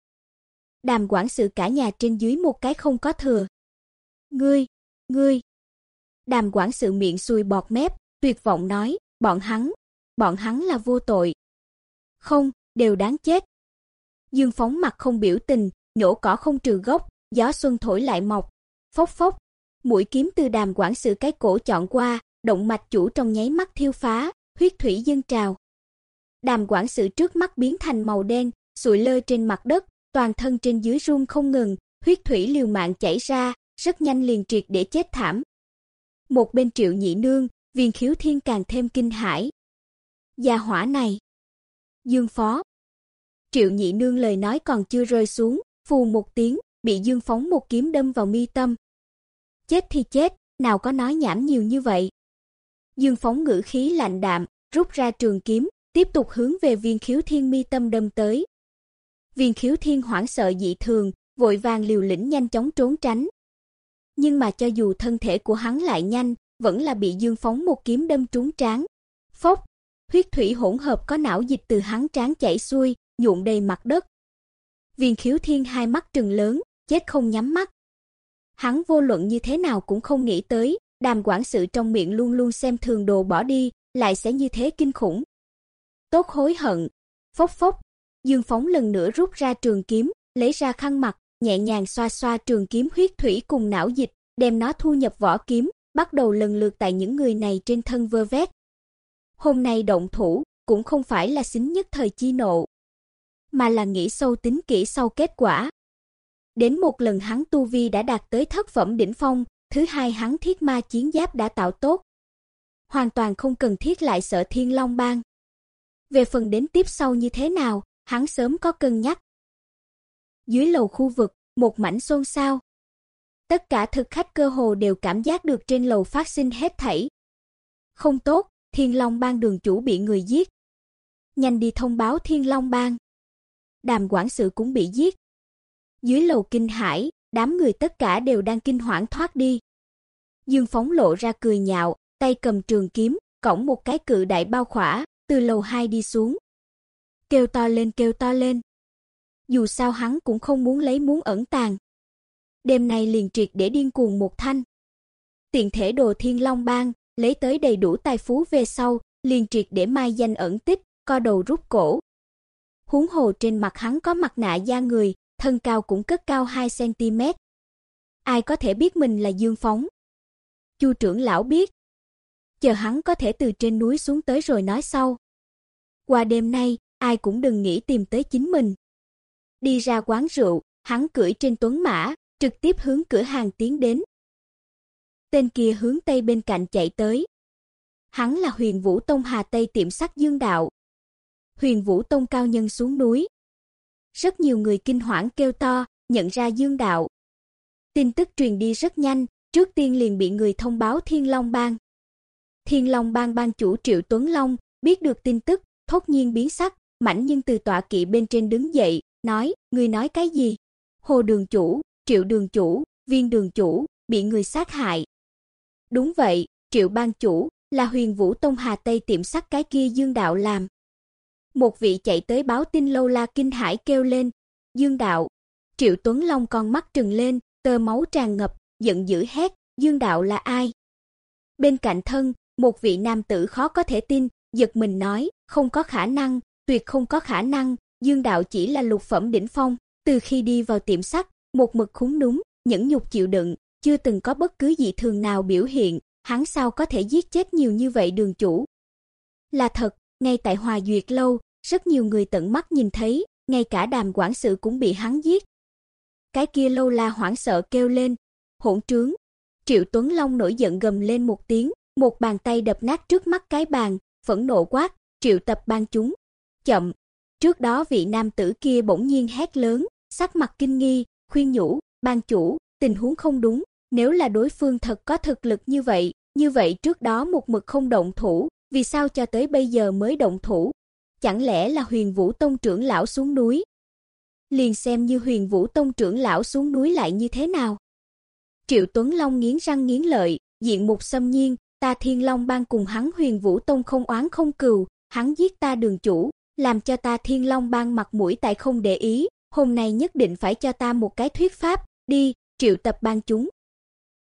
Đàm quản sự cả nhà trên dưới một cái không có thừa. Ngươi, ngươi. Đàm quản sự miệng xuôi bọt mép, tuyệt vọng nói, bọn hắn, bọn hắn là vô tội. Không, đều đáng chết. Dương Phóng mặt không biểu tình, nhổ cỏ không trừ gốc, gió xuân thổi lại mọc. Phốc phốc, mũi kiếm từ đàm quản sự cái cổ chọn qua, động mạch chủ trong nháy mắt thiêu phá, huyết thủy dâng trào. Đàm quản sự trước mắt biến thành màu đen, sụi lơ trên mặt đất, toàn thân trên dưới run không ngừng, huyết thủy liều mạng chảy ra, rất nhanh liền triệt để chết thảm. Một bên Triệu Nhị Nương, Viên Khiếu Thiên càng thêm kinh hãi. Gia hỏa này, Dương Phó. Triệu Nhị Nương lời nói còn chưa rơi xuống, phù một tiếng, bị Dương phóng một kiếm đâm vào mi tâm. Chết thì chết, nào có nói nhảm nhiều như vậy. Dương phóng ngữ khí lạnh đạm, rút ra trường kiếm, tiếp tục hướng về Viên Khiếu Thiên mi tâm đâm tới. Viên Khiếu Thiên hoảng sợ dị thường, vội vàng liều lĩnh nhanh chóng trốn tránh. Nhưng mà cho dù thân thể của hắn lại nhanh, vẫn là bị Dương phóng một kiếm đâm trúng trán. Phốc, huyết thủy hỗn hợp có não dịch từ hắn trán chảy xuôi, nhuộm đầy mặt đất. Viên Khiếu Thiên hai mắt trừng lớn, chết không nhắm mắt. Hắn vô luận như thế nào cũng không nghĩ tới, Đàm quản sự trong miệng luôn luôn xem thường đồ bỏ đi, lại sẽ như thế kinh khủng. Tốt hối hận. Phốc phốc, Dương Phóng lần nữa rút ra trường kiếm, lấy ra khăn mặt, nhẹ nhàng xoa xoa trường kiếm huyết thủy cùng não dịch, đem nó thu nhập vỏ kiếm, bắt đầu lần lượt tại những người này trên thân vơ vét. Hôm nay động thủ, cũng không phải là xính nhất thời chi nộ, mà là nghĩ sâu tính kỹ sau kết quả. Đến một lần hắn tu vi đã đạt tới thất phẩm đỉnh phong, thứ hai hắn thiết ma chiến giáp đã tạo tốt. Hoàn toàn không cần thiết lại sợ Thiên Long Bang. Về phần đến tiếp sau như thế nào, hắn sớm có cân nhắc. Dưới lầu khu vực, một mảnh xôn xao. Tất cả thực khách cơ hồ đều cảm giác được trên lầu phát sinh hết thảy. Không tốt, Thiên Long Bang đường chủ bị người giết. Nhanh đi thông báo Thiên Long Bang. Đàm quản sự cũng bị giết. Dưới lầu kinh hải, đám người tất cả đều đang kinh hoảng thoát đi. Dương Phóng lộ ra cười nhạo, tay cầm trường kiếm, cõng một cái cự đại bao khỏa, từ lầu 2 đi xuống. Kêu to lên kêu to lên. Dù sao hắn cũng không muốn lấy muốn ẩn tàng. Đêm nay liền triệt để điên cuồng một thanh. Tiện thể đồ Thiên Long Bang, lấy tới đầy đủ tài phú về sau, liền triệt để mai danh ẩn tích, co đầu rút cổ. Huống hồ trên mặt hắn có mặt nạ da người, thân cao cũng cất cao 2 cm. Ai có thể biết mình là Dương Phóng? Chu trưởng lão biết. Chờ hắn có thể từ trên núi xuống tới rồi nói sau. Qua đêm nay, ai cũng đừng nghĩ tìm tới chính mình. Đi ra quán rượu, hắn cưỡi trên tuấn mã, trực tiếp hướng cửa hàng tiến đến. Tên kia hướng tây bên cạnh chạy tới. Hắn là Huyền Vũ Tông Hà Tây tiệm sắc Dương Đạo. Huyền Vũ Tông cao nhân xuống núi. Rất nhiều người kinh hoảng kêu to, nhận ra Dương Đạo. Tin tức truyền đi rất nhanh, trước tiên liền bị người thông báo Thiên Long Bang. Thiên Long Bang ban chủ Triệu Tuấn Long biết được tin tức, thốt nhiên biến sắc, mảnh nhưng từ tọa kỵ bên trên đứng dậy, nói, người nói cái gì? Hồ đường chủ, Triệu đường chủ, Viên đường chủ bị người sát hại. Đúng vậy, Triệu ban chủ là Huyền Vũ Tông Hà Tây tiệm sắt cái kia Dương đạo làm. Một vị chạy tới báo tin lâu la kinh hải kêu lên, "Dương đạo!" Triệu Tuấn Long con mắt trừng lên, tơ máu tràn ngập, giận dữ hét, "Dương đạo là ai?" Bên cạnh thân, một vị nam tử khó có thể tin, giật mình nói, "Không có khả năng, tuyệt không có khả năng, Dương đạo chỉ là lục phẩm đỉnh phong, từ khi đi vào tiệm sắt, một mực khúng núm, nhẫn nhục chịu đựng, chưa từng có bất cứ dị thường nào biểu hiện, hắn sao có thể giết chết nhiều như vậy đường chủ? Là thật, ngay tại Hòa Duyệt lâu, rất nhiều người tận mắt nhìn thấy, ngay cả Đàm quản sự cũng bị hắn giết. Cái kia lâu la hoảng sợ kêu lên, "Hỗn trướng!" Triệu Tuấn Long nổi giận gầm lên một tiếng, một bàn tay đập nát trước mắt cái bàn, phẫn nộ quát, "Triệu tập ban chúng!" Chậm. Trước đó vị nam tử kia bỗng nhiên hét lớn, sắc mặt kinh nghi, khuyên nhủ, "Ban chủ, tình huống không đúng, nếu là đối phương thật có thực lực như vậy, như vậy trước đó một mực không động thủ, vì sao cho tới bây giờ mới động thủ? Chẳng lẽ là Huyền Vũ Tông trưởng lão xuống núi? Liền xem như Huyền Vũ Tông trưởng lão xuống núi lại như thế nào? Triệu Tuấn Long nghiến răng nghiến lợi, diện mục xâm nhiên, ta Thiên Long bang cùng hắn Huyền Vũ Tông không oán không cừu, hắn giết ta đường chủ, làm cho ta Thiên Long bang mặt mũi tại không để ý, hôm nay nhất định phải cho ta một cái thuyết pháp, đi, triệu tập ban chúng.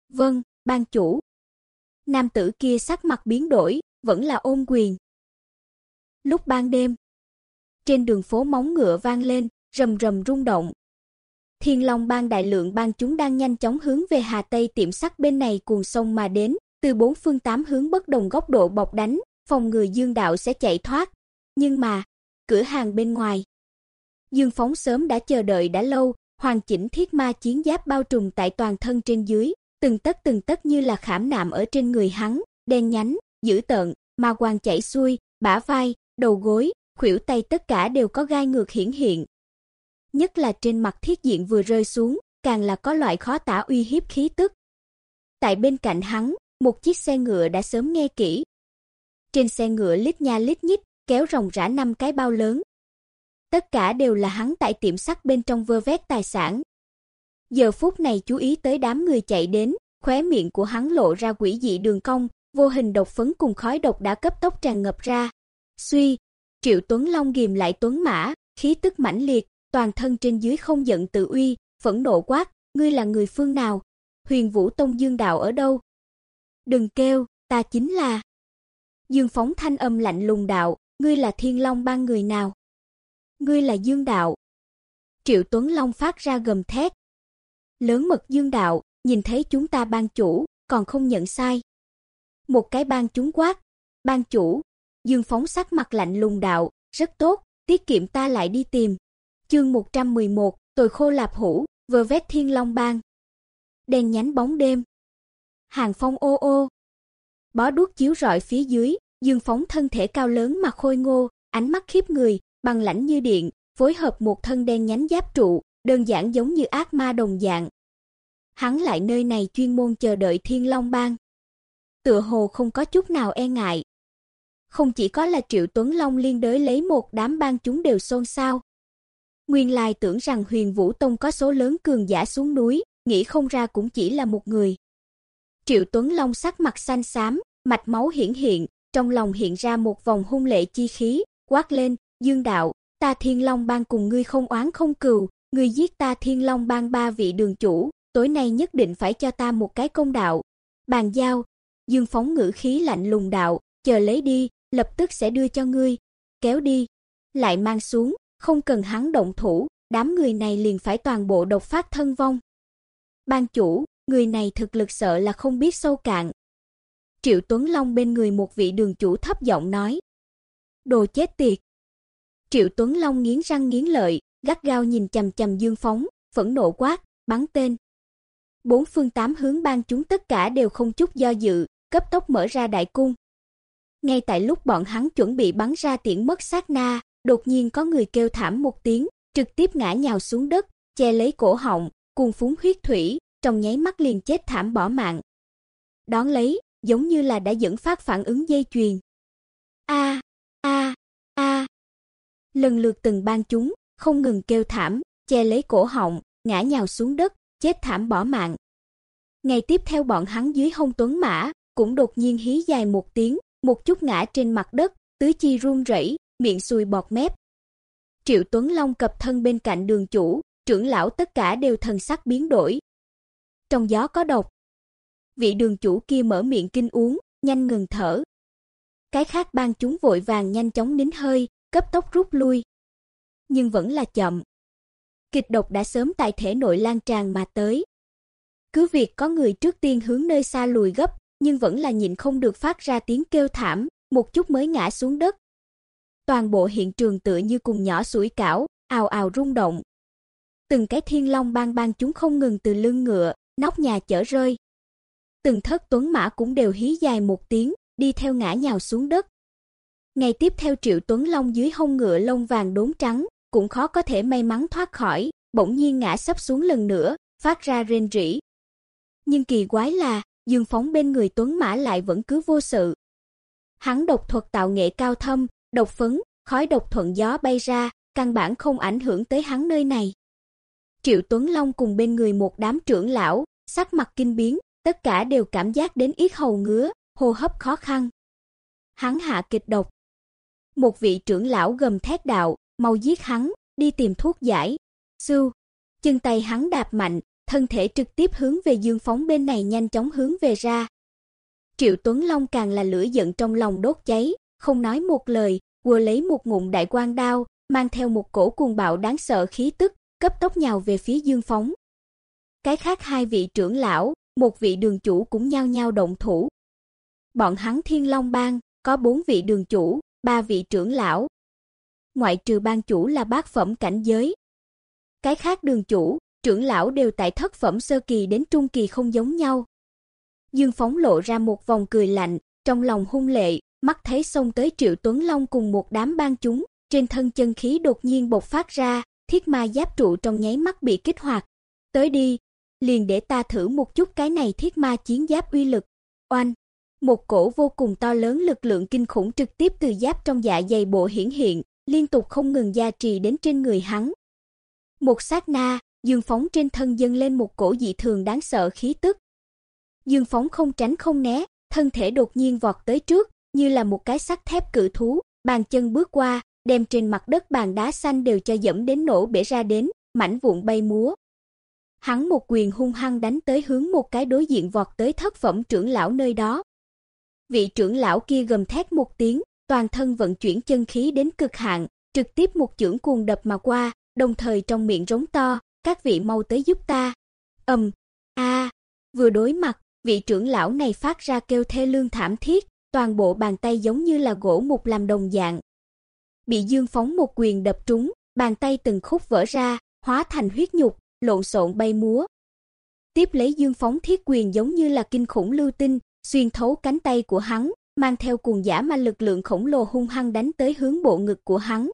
Vâng, ban chủ. Nam tử kia sắc mặt biến đổi, vẫn là ôm quyền. Lúc ban đêm, trên đường phố móng ngựa vang lên, rầm rầm rung động. Thiên Long bang đại lượng bang chúng đang nhanh chóng hướng về Hà Tây tiệm sắt bên này cuồng sông mà đến, từ bốn phương tám hướng bất đồng góc độ bọc đánh, phòng người Dương Đạo sẽ chạy thoát. Nhưng mà, cửa hàng bên ngoài, Dương Phóng sớm đã chờ đợi đã lâu, hoàn chỉnh thiết ma chiến giáp bao trùm tại toàn thân trên dưới, từng tấc từng tấc như là khảm nạm ở trên người hắn, đen nhánh, dữ tợn, ma quang chảy xuôi, bả vai, đầu gối, khuỷu tay tất cả đều có gai ngược hiển hiện. Nhất là trên mặt thiết diện vừa rơi xuống, càng là có loại khó tả uy hiếp khí tức. Tại bên cạnh hắn, một chiếc xe ngựa đã sớm nghe kỹ. Trên xe ngựa lít nha lít nhít, kéo ròng rã năm cái bao lớn. Tất cả đều là hắn tại tiệm sắt bên trong vơ vét tài sản. Giờ phút này chú ý tới đám người chạy đến, khóe miệng của hắn lộ ra quỷ dị đường cong, vô hình độc phấn cùng khói độc đã cấp tốc tràn ngập ra. Suy, Triệu Tuấn Long ghim lại Tuấn Mã, khí tức mãnh liệt, toàn thân trên dưới không giận tự uy, phẫn nộ quát, ngươi là người phương nào? Huyền Vũ Tông Dương đạo ở đâu? Đừng kêu, ta chính là. Dương phóng thanh âm lạnh lùng đạo, ngươi là Thiên Long bang người nào? Ngươi là Dương đạo. Triệu Tuấn Long phát ra gầm thét. Lớn mật Dương đạo, nhìn thấy chúng ta ban chủ, còn không nhận sai. Một cái ban chúng quát, ban chủ, Dương phóng sắc mặt lạnh lùng đạo, rất tốt, tiết kiệm ta lại đi tìm. Chương 111, tồi khô lạp hủ, vơ vét Thiên Long bang. Đèn nhánh bóng đêm. Hàng phong ô ô. Bó đuốc chiếu rọi phía dưới, Dương phóng thân thể cao lớn mà khôi ngô, ánh mắt khiếp người, bằng lãnh như điện, phối hợp một thân đen nhánh giáp trụ, đơn giản giống như ác ma đồng dạng. Hắn lại nơi này chuyên môn chờ đợi Thiên Long bang. Tựa hồ không có chút nào e ngại, không chỉ có là Triệu Tuấn Long liên đới lấy một đám bang chúng đều xôn xao. Nguyên lai tưởng rằng Huyền Vũ Tông có số lớn cường giả xuống núi, nghĩ không ra cũng chỉ là một người. Triệu Tuấn Long sắc mặt xanh xám, mạch máu hiển hiện, trong lòng hiện ra một vòng hung lệ chi khí, quát lên, "Dương đạo, ta Thiên Long bang cùng ngươi không oán không cừu, ngươi giết ta Thiên Long bang ba vị đường chủ, tối nay nhất định phải cho ta một cái công đạo." Bàn giao, Dương phóng ngữ khí lạnh lùng đạo, "Chờ lấy đi, lập tức sẽ đưa cho ngươi." Kéo đi, lại mang xuống, không cần hắn động thủ, đám người này liền phải toàn bộ độc phát thân vong. Ban chủ, người này thực lực sợ là không biết sâu cạn. Triệu Tuấn Long bên người một vị đường chủ thấp giọng nói. Đồ chết tiệt. Triệu Tuấn Long nghiến răng nghiến lợi, gắt gao nhìn chằm chằm Dương Phóng, phẫn nộ quát, bắn tên. Bốn phương tám hướng ban chúng tất cả đều không chút do dự, cấp tốc mở ra đại cung. Ngay tại lúc bọn hắn chuẩn bị bắn ra tiễn mất sát na, đột nhiên có người kêu thảm một tiếng, trực tiếp ngã nhào xuống đất, che lấy cổ họng, cuồng phúng huyết thủy, trong nháy mắt liền chết thảm bỏ mạng. Đón lấy, giống như là đã dẫn phát phản ứng dây chuyền. A, a, a. Lần lượt từng ban chúng, không ngừng kêu thảm, che lấy cổ họng, ngã nhào xuống đất, chết thảm bỏ mạng. Ngày tiếp theo bọn hắn dưới hông tuấn mã, cũng đột nhiên hí dài một tiếng, một chút ngã trên mặt đất, tứ chi run rẩy, miệng sùi bọt mép. Triệu Tuấn Long cập thân bên cạnh đường chủ, trưởng lão tất cả đều thần sắc biến đổi. Trong gió có độc. Vị đường chủ kia mở miệng kinh uống, nhanh ngừng thở. Cái khác ban chúng vội vàng nhanh chóng nín hơi, cấp tốc rút lui. Nhưng vẫn là chậm. Kịch độc đã sớm tại thể nội lan tràn mà tới. Cứ việc có người trước tiên hướng nơi xa lùi gấp, nhưng vẫn là nhịn không được phát ra tiếng kêu thảm, một chút mới ngã xuống đất. Toàn bộ hiện trường tựa như cùng nhỏ sủi cảo, ào ào rung động. Từng cái thiên long bang bang chúng không ngừng từ lưng ngựa, nóc nhà chở rơi. Từng thất tuấn mã cũng đều hí dài một tiếng, đi theo ngã nhào xuống đất. Ngày tiếp theo Triệu Tuấn Long dưới hông ngựa lông vàng đốm trắng, cũng khó có thể may mắn thoát khỏi, bỗng nhiên ngã sấp xuống lần nữa, phát ra rên rỉ. Nhưng kỳ quái là, Dương Phóng bên người Tuấn Mã lại vẫn cứ vô sự. Hắn độc thuật tạo nghệ cao thâm, độc phấn, khói độc thuận gió bay ra, căn bản không ảnh hưởng tới hắn nơi này. Triệu Tuấn Long cùng bên người một đám trưởng lão, sắc mặt kinh biến, tất cả đều cảm giác đến yết hầu ngứa, hô hấp khó khăn. Hắn hạ kịch độc. Một vị trưởng lão gầm thét đạo, mau giết hắn, đi tìm thuốc giải. Xu, chân tay hắn đạp mạnh, thân thể trực tiếp hướng về Dương Phóng bên này nhanh chóng hướng về ra. Triệu Tuấn Long càng là lửa giận trong lòng đốt cháy, không nói một lời, vừa lấy một ngụm đại quang đao, mang theo một cổ cuồng bạo đáng sợ khí tức, cấp tốc nhào về phía Dương Phóng. Cái khác hai vị trưởng lão, một vị đường chủ cũng nhao nhao động thủ. Bọn hắn Thiên Long Bang có bốn vị đường chủ, ba vị trưởng lão. Ngoại trừ bang chủ là bát phẩm cảnh giới. Cái khác đường chủ, trưởng lão đều tại thất phẩm sơ kỳ đến trung kỳ không giống nhau. Dương Phóng lộ ra một vòng cười lạnh, trong lòng hung lệ, mắt thấy xông tới Triệu Tuấn Long cùng một đám bang chúng, trên thân chân khí đột nhiên bộc phát ra, thiết ma giáp trụ trong nháy mắt bị kích hoạt. Tới đi, liền để ta thử một chút cái này thiết ma chiến giáp uy lực. Oanh, một cổ vô cùng to lớn lực lượng kinh khủng trực tiếp từ giáp trong dạ dày bộ hiển hiện, liên tục không ngừng gia trì đến trên người hắn. Một sát na, Dương Phóng trên thân dâng lên một cổ dị thường đáng sợ khí tức. Dương Phóng không tránh không né, thân thể đột nhiên vọt tới trước, như là một cái sắt thép cự thú, bàn chân bước qua, đem trên mặt đất bàn đá xanh đều cho dẫm đến nổ bể ra đến, mảnh vụn bay múa. Hắn một quyền hung hăng đánh tới hướng một cái đối diện vọt tới thất phẩm trưởng lão nơi đó. Vị trưởng lão kia gầm thét một tiếng, toàn thân vận chuyển chân khí đến cực hạn, trực tiếp một chưởng cuồng đập mà qua, đồng thời trong miệng rống to, "Các vị mau tới giúp ta." Ầm, a, vừa đối mặt, vị trưởng lão này phát ra kêu thê lương thảm thiết, toàn bộ bàn tay giống như là gỗ mục làm đồng dạng. Bị Dương phóng một quyền đập trúng, bàn tay từng khúc vỡ ra, hóa thành huyết nhục, lộn xộn bay múa. Tiếp lấy Dương phóng thiết quyền giống như là kinh khủng lưu tinh, xuyên thấu cánh tay của hắn, mang theo cuồng giả ma lực lượng khổng lồ hung hăng đánh tới hướng bộ ngực của hắn.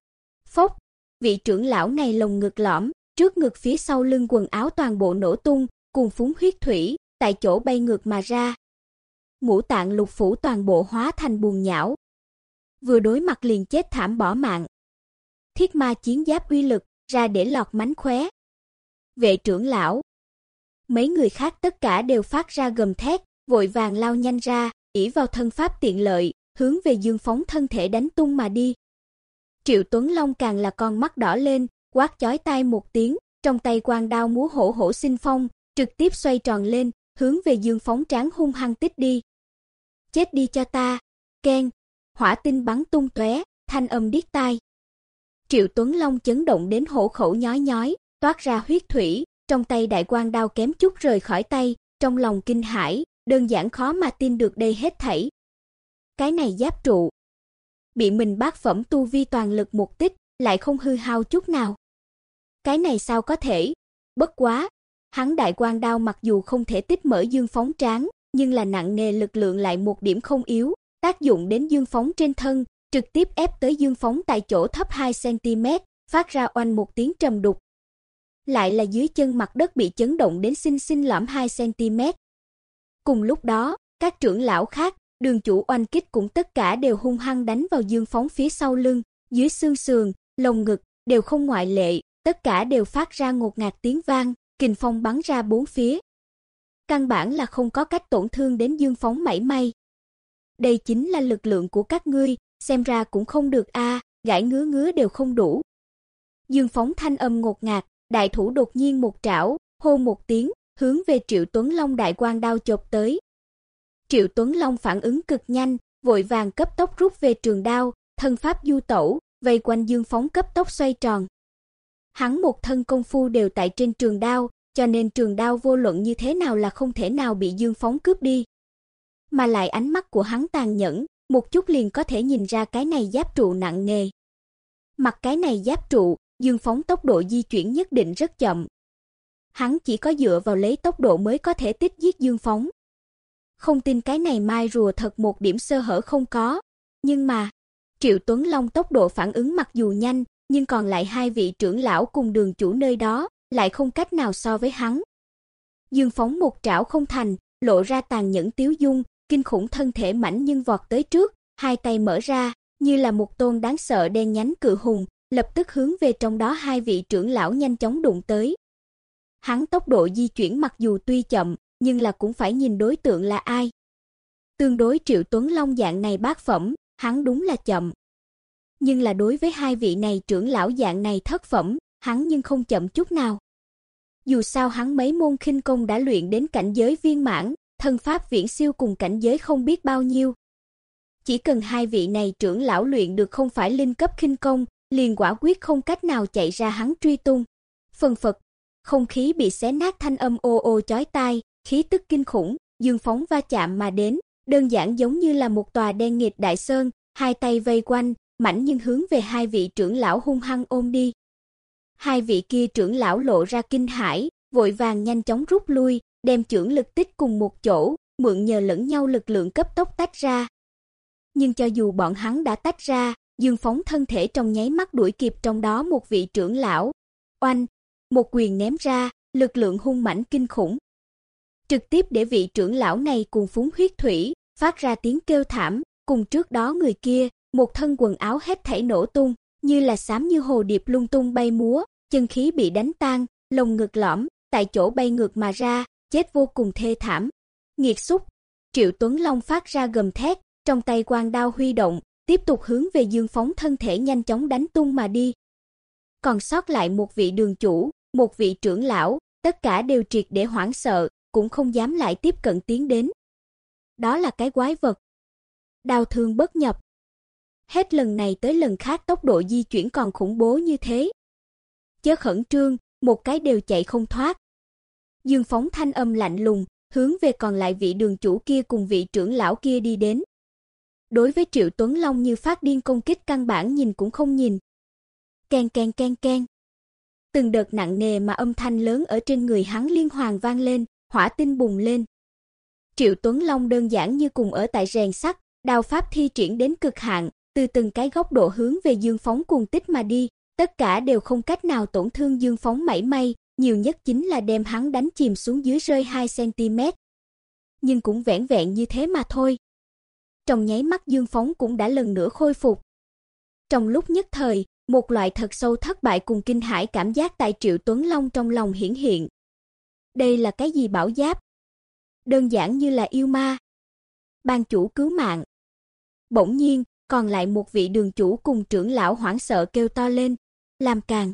Phốc, vị trưởng lão này lồng ngực lõm, trước ngực phía sau lưng quần áo toàn bộ nổ tung, cùng phúng huyết thủy, tại chỗ bay ngược mà ra. Ngũ tạng lục phủ toàn bộ hóa thành buồn nhão. Vừa đối mặt liền chết thảm bỏ mạng. Thiết ma chiến giáp uy lực, ra để lọt mánh khóe. Vệ trưởng lão, mấy người khác tất cả đều phát ra gầm thét, vội vàng lao nhanh ra, ỷ vào thân pháp tiện lợi, hướng về Dương Phóng thân thể đánh tung mà đi. Triệu Tuấn Long càng là con mắt đỏ lên, quát chói tai một tiếng, trong tay quang đao múa hổ hổ sinh phong, trực tiếp xoay tròn lên, hướng về Dương Phóng tráng hung hăng tít đi. Chết đi cho ta. Keng, hỏa tinh bắn tung tóe, thanh âm điếc tai. Triệu Tuấn Long chấn động đến hổ khẩu nhói nhói, toát ra huyết thủy, trong tay đại quan đao kém chút rời khỏi tay, trong lòng kinh hãi, đơn giản khó mà tin được đây hết thảy. Cái này giáp trụ, bị mình bát phẩm tu vi toàn lực một tích, lại không hư hao chút nào. Cái này sao có thể? Bất quá, hắn đại quan đao mặc dù không thể tích mở dương phóng tráng, nhưng là nặng nề lực lượng lại một điểm không yếu, tác dụng đến dương phóng trên thân, trực tiếp ép tới dương phóng tại chỗ thấp 2 cm, phát ra oanh một tiếng trầm đục. Lại là dưới chân mặt đất bị chấn động đến xinh xinh lõm 2 cm, Cùng lúc đó, các trưởng lão khác, đường chủ oanh kích cũng tất cả đều hung hăng đánh vào Dương Phóng phía sau lưng, dưới xương sườn, lồng ngực, đều không ngoại lệ, tất cả đều phát ra ngột ngạt tiếng vang, kình phong bắn ra bốn phía. Căn bản là không có cách tổn thương đến Dương Phóng mảy may. Đây chính là lực lượng của các ngươi, xem ra cũng không được a, gãi ngứa ngứa đều không đủ. Dương Phóng thanh âm ngột ngạt, đại thủ đột nhiên một trảo, hô một tiếng, hướng về Triệu Tuấn Long đại quang đao chộp tới. Triệu Tuấn Long phản ứng cực nhanh, vội vàng cấp tốc rút về trường đao, thân pháp du tẩu, vây quanh Dương Phóng cấp tốc xoay tròn. Hắn một thân công phu đều tại trên trường đao, cho nên trường đao vô luận như thế nào là không thể nào bị Dương Phóng cướp đi. Mà lại ánh mắt của hắn tàn nhẫn, một chút liền có thể nhìn ra cái này giáp trụ nặng nề. Mặt cái này giáp trụ, Dương Phóng tốc độ di chuyển nhất định rất chậm, hắn chỉ có dựa vào lấy tốc độ mới có thể tích giết Dương Phóng. Không tin cái này mai rùa thật một điểm sơ hở không có, nhưng mà Triệu Tuấn Long tốc độ phản ứng mặc dù nhanh, nhưng còn lại hai vị trưởng lão cùng đường chủ nơi đó lại không cách nào so với hắn. Dương Phóng một trảo không thành, lộ ra tàn nhẫn tiếu dung, kinh khủng thân thể mảnh nhưng vọt tới trước, hai tay mở ra, như là một tôn đáng sợ đen nhánh cự hùng, lập tức hướng về trong đó hai vị trưởng lão nhanh chóng đụng tới. Hắn tốc độ di chuyển mặc dù tuy chậm, nhưng là cũng phải nhìn đối tượng là ai. Tương đối Triệu Tuấn Long dạng này bác phẩm, hắn đúng là chậm. Nhưng là đối với hai vị này trưởng lão dạng này thất phẩm, hắn nhưng không chậm chút nào. Dù sao hắn mấy môn khinh công đã luyện đến cảnh giới viên mãn, thân pháp viễn siêu cùng cảnh giới không biết bao nhiêu. Chỉ cần hai vị này trưởng lão luyện được không phải linh cấp khinh công, liền quả quyết không cách nào chạy ra hắn truy tung. Phần phật, không khí bị xé nát thanh âm ô ô chói tai, khí tức kinh khủng, dương phóng va chạm mà đến, đơn giản giống như là một tòa đen nghịt đại sơn, hai tay vây quanh, mảnh nhưng hướng về hai vị trưởng lão hung hăng ôm đi. Hai vị kia trưởng lão lộ ra kinh hãi, vội vàng nhanh chóng rút lui, đem trưởng lực tích cùng một chỗ, mượn nhờ lẫn nhau lực lượng cấp tốc tách ra. Nhưng cho dù bọn hắn đã tách ra, Dương Phóng thân thể trong nháy mắt đuổi kịp trong đó một vị trưởng lão. Oanh, một quyền ném ra, lực lượng hung mãnh kinh khủng. Trực tiếp để vị trưởng lão này cùng phúng huyết thủy, phát ra tiếng kêu thảm, cùng trước đó người kia, một thân quần áo hết thảy nổ tung, như là xám như hồ điệp lung tung bay múa, chân khí bị đánh tan, lồng ngực lõm, tại chỗ bay ngược mà ra, chết vô cùng thê thảm. Nghiệt xúc, Triệu Tuấn Long phát ra gầm thét, trong tay quang đao huy động, tiếp tục hướng về Dương Phóng thân thể nhanh chóng đánh tung mà đi. Còn sót lại một vị đường chủ, một vị trưởng lão, tất cả đều triệt để hoảng sợ, cũng không dám lại tiếp cận tiến đến. Đó là cái quái vật. Đao thương bất nhập. Hết lần này tới lần khác tốc độ di chuyển còn khủng bố như thế. Chớ khẩn trương, một cái đều chạy không thoát. Dương Phóng thanh âm lạnh lùng, hướng về còn lại vị đường chủ kia cùng vị trưởng lão kia đi đến. Đối với Triệu Tuấn Long như phát điên công kích căn bản nhìn cũng không nhìn. keng keng keng keng Từng đợt nặng nề mà âm thanh lớn ở trên người hắn liên hoàn vang lên, hỏa tinh bùng lên. Triệu Tuấn Long đơn giản như cùng ở tại rèn sắt, đao pháp thi triển đến cực hạn, từ từng cái góc độ hướng về Dương Phóng cuồng tích mà đi, tất cả đều không cách nào tổn thương Dương Phóng mảy may, nhiều nhất chính là đem hắn đánh chìm xuống dưới rơi 2 cm. Nhưng cũng vẻn vẹn như thế mà thôi. Trong nháy mắt Dương Phóng cũng đã lần nữa khôi phục. Trong lúc nhất thời, một loại thật sâu thất bại cùng kinh hãi cảm giác tại Triệu Tuấn Long trong lòng hiển hiện. Đây là cái gì bảo giáp? Đơn giản như là yêu ma. Ban chủ cứu mạng. Bỗng nhiên, còn lại một vị đường chủ cùng trưởng lão hoảng sợ kêu to lên, làm càng.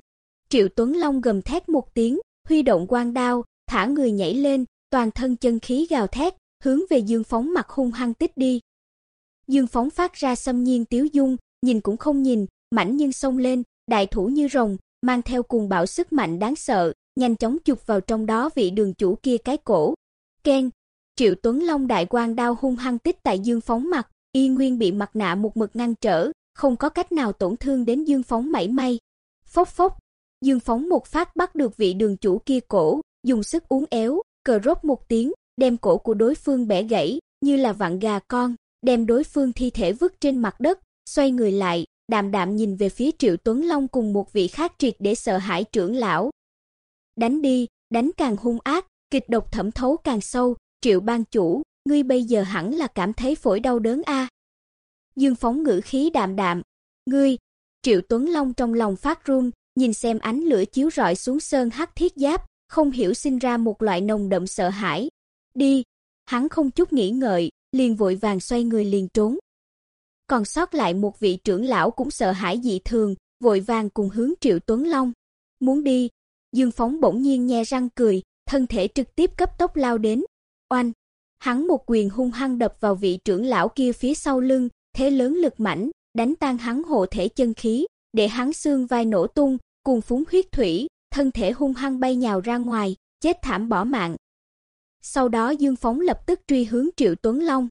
Triệu Tuấn Long gầm thét một tiếng, huy động quang đao, thả người nhảy lên, toàn thân chân khí gào thét, hướng về Dương Phóng mặt hung hăng tích đi. Dương Phóng phát ra xâm nhiên tiếu dung, nhìn cũng không nhìn, mảnh nhưng xông lên, đại thủ như rồng, mang theo cuồng bạo sức mạnh đáng sợ, nhanh chóng chụp vào trong đó vị đường chủ kia cái cổ. Ken, Triệu Tuấn Long đại quang đao hung hăng tích tại Dương Phóng mặt, y nguyên bị mặt nạ một mực ngăn trở, không có cách nào tổn thương đến Dương Phóng mảy may. Phốc phốc, Dương Phóng một phát bắt được vị đường chủ kia cổ, dùng sức uốn éo, cờ rốt một tiếng, đem cổ của đối phương bẻ gãy, như là vặn gà con, đem đối phương thi thể vứt trên mặt đất, xoay người lại, đạm đạm nhìn về phía Triệu Tuấn Long cùng một vị khác triệt để sợ hãi trưởng lão. Đánh đi, đánh càng hung ác, kịch độc thẩm thấu càng sâu, Triệu ban chủ, ngươi bây giờ hẳn là cảm thấy phổi đau đớn a. Dương Phóng ngữ khí đạm đạm, "Ngươi?" Triệu Tuấn Long trong lòng phát run, nhìn xem ánh lửa chiếu rọi xuống sơn hắc thiết giáp, không hiểu sinh ra một loại nồng đậm sợ hãi. "Đi." Hắn không chút nghĩ ngợi, liền vội vàng xoay người liền trốn. Còn sót lại một vị trưởng lão cũng sợ hãi dị thường, vội vàng cùng hướng Triệu Tuấn Long. Muốn đi, Dương Phóng bỗng nhiên nhe răng cười, thân thể trực tiếp cấp tốc lao đến. Oanh! Hắn một quyền hung hăng đập vào vị trưởng lão kia phía sau lưng, thế lớn lực mãnh, đánh tan hắn hộ thể chân khí, để hắn xương vai nổ tung, cùng phúng huyết thủy, thân thể hung hăng bay nhào ra ngoài, chết thảm bỏ mạng. Sau đó Dương Phóng lập tức truy hướng Triệu Tuấn Long.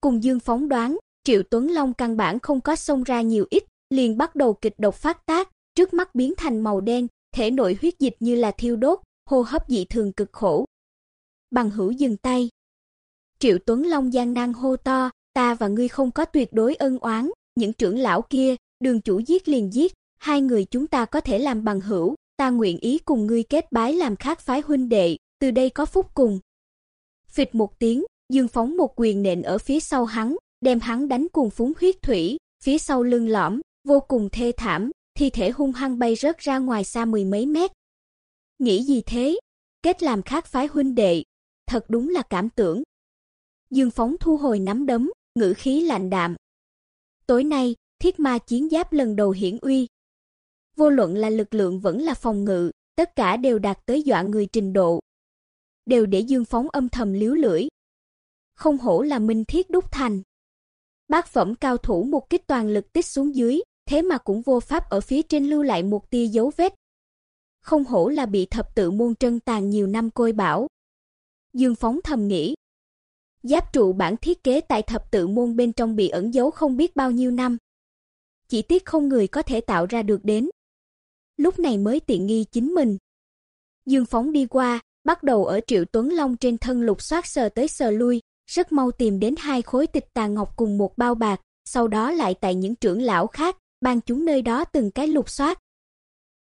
Cùng Dương Phóng đoán, Triệu Tuấn Long căn bản không có xông ra nhiều ít, liền bắt đầu kịch độc phát tác, trước mắt biến thành màu đen, thể nội huyết dịch như là thiêu đốt, hô hấp dị thường cực khổ. Bằng hữu dừng tay. Triệu Tuấn Long gian nan hô to, ta và ngươi không có tuyệt đối ân oán, những trưởng lão kia, đường chủ giết liền giết, hai người chúng ta có thể làm bằng hữu, ta nguyện ý cùng ngươi kết bái làm khác phái huynh đệ, từ đây có phúc cùng. Phịch một tiếng, Dương phóng một quyền nện ở phía sau hắn, đem hắn đánh cùng phúng huyết thủy, phía sau lưng lõm, vô cùng thê thảm, thi thể hung hăng bay rớt ra ngoài xa mười mấy mét. Nghĩ gì thế? Kết làm khác phái huynh đệ, thật đúng là cảm tưởng. Dương phóng thu hồi nắm đấm, ngữ khí lạnh đạm. Tối nay, thiết ma chiến giáp lần đầu hiển uy. Vô luận là lực lượng vẫn là phòng ngự, tất cả đều đạt tới dọa người trình độ. Đều để Dương phóng âm thầm liếu lưỡi, không hổ là minh thiết đúc thành. Bác phẩm cao thủ một kích toàn lực tích xuống dưới, thế mà cũng vô pháp ở phía trên lưu lại một tia dấu vết. Không hổ là bị thập tự môn trân tàn nhiều năm côi bảo. Dương Phóng thầm nghĩ. Giáp trụ bản thiết kế tại thập tự môn bên trong bị ẩn giấu không biết bao nhiêu năm. Chỉ tiếc không người có thể tạo ra được đến. Lúc này mới tiện nghi chính mình. Dương Phóng đi qua, bắt đầu ở Triệu Tuấn Long trên thân lục soát sờ tới sờ lui, rất mau tìm đến hai khối tịch tà ngọc cùng một bao bạc, sau đó lại tại những trưởng lão khác, ban chúng nơi đó từng cái lục soát.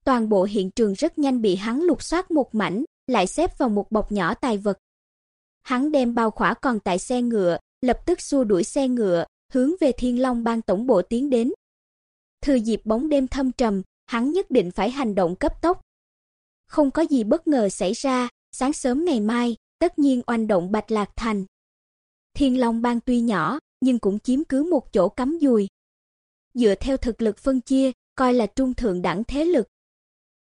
Toàn bộ hiện trường rất nhanh bị hắn lục soát một mảnh, lại xếp vào một bọc nhỏ tài vật. Hắn đem bao khỏa còn tại xe ngựa, lập tức xua đuổi xe ngựa, hướng về Thiên Long Bang tổng bộ tiến đến. Thừa dịp bóng đêm thâm trầm, hắn nhất định phải hành động cấp tốc. Không có gì bất ngờ xảy ra, sáng sớm ngày mai, tất nhiên oanh động Bạch Lạc Thành. Thiên Long Bang tuy nhỏ, nhưng cũng chiếm cứ một chỗ cắm dùi. Dựa theo thực lực phân chia, coi là trung thượng đẳng thế lực.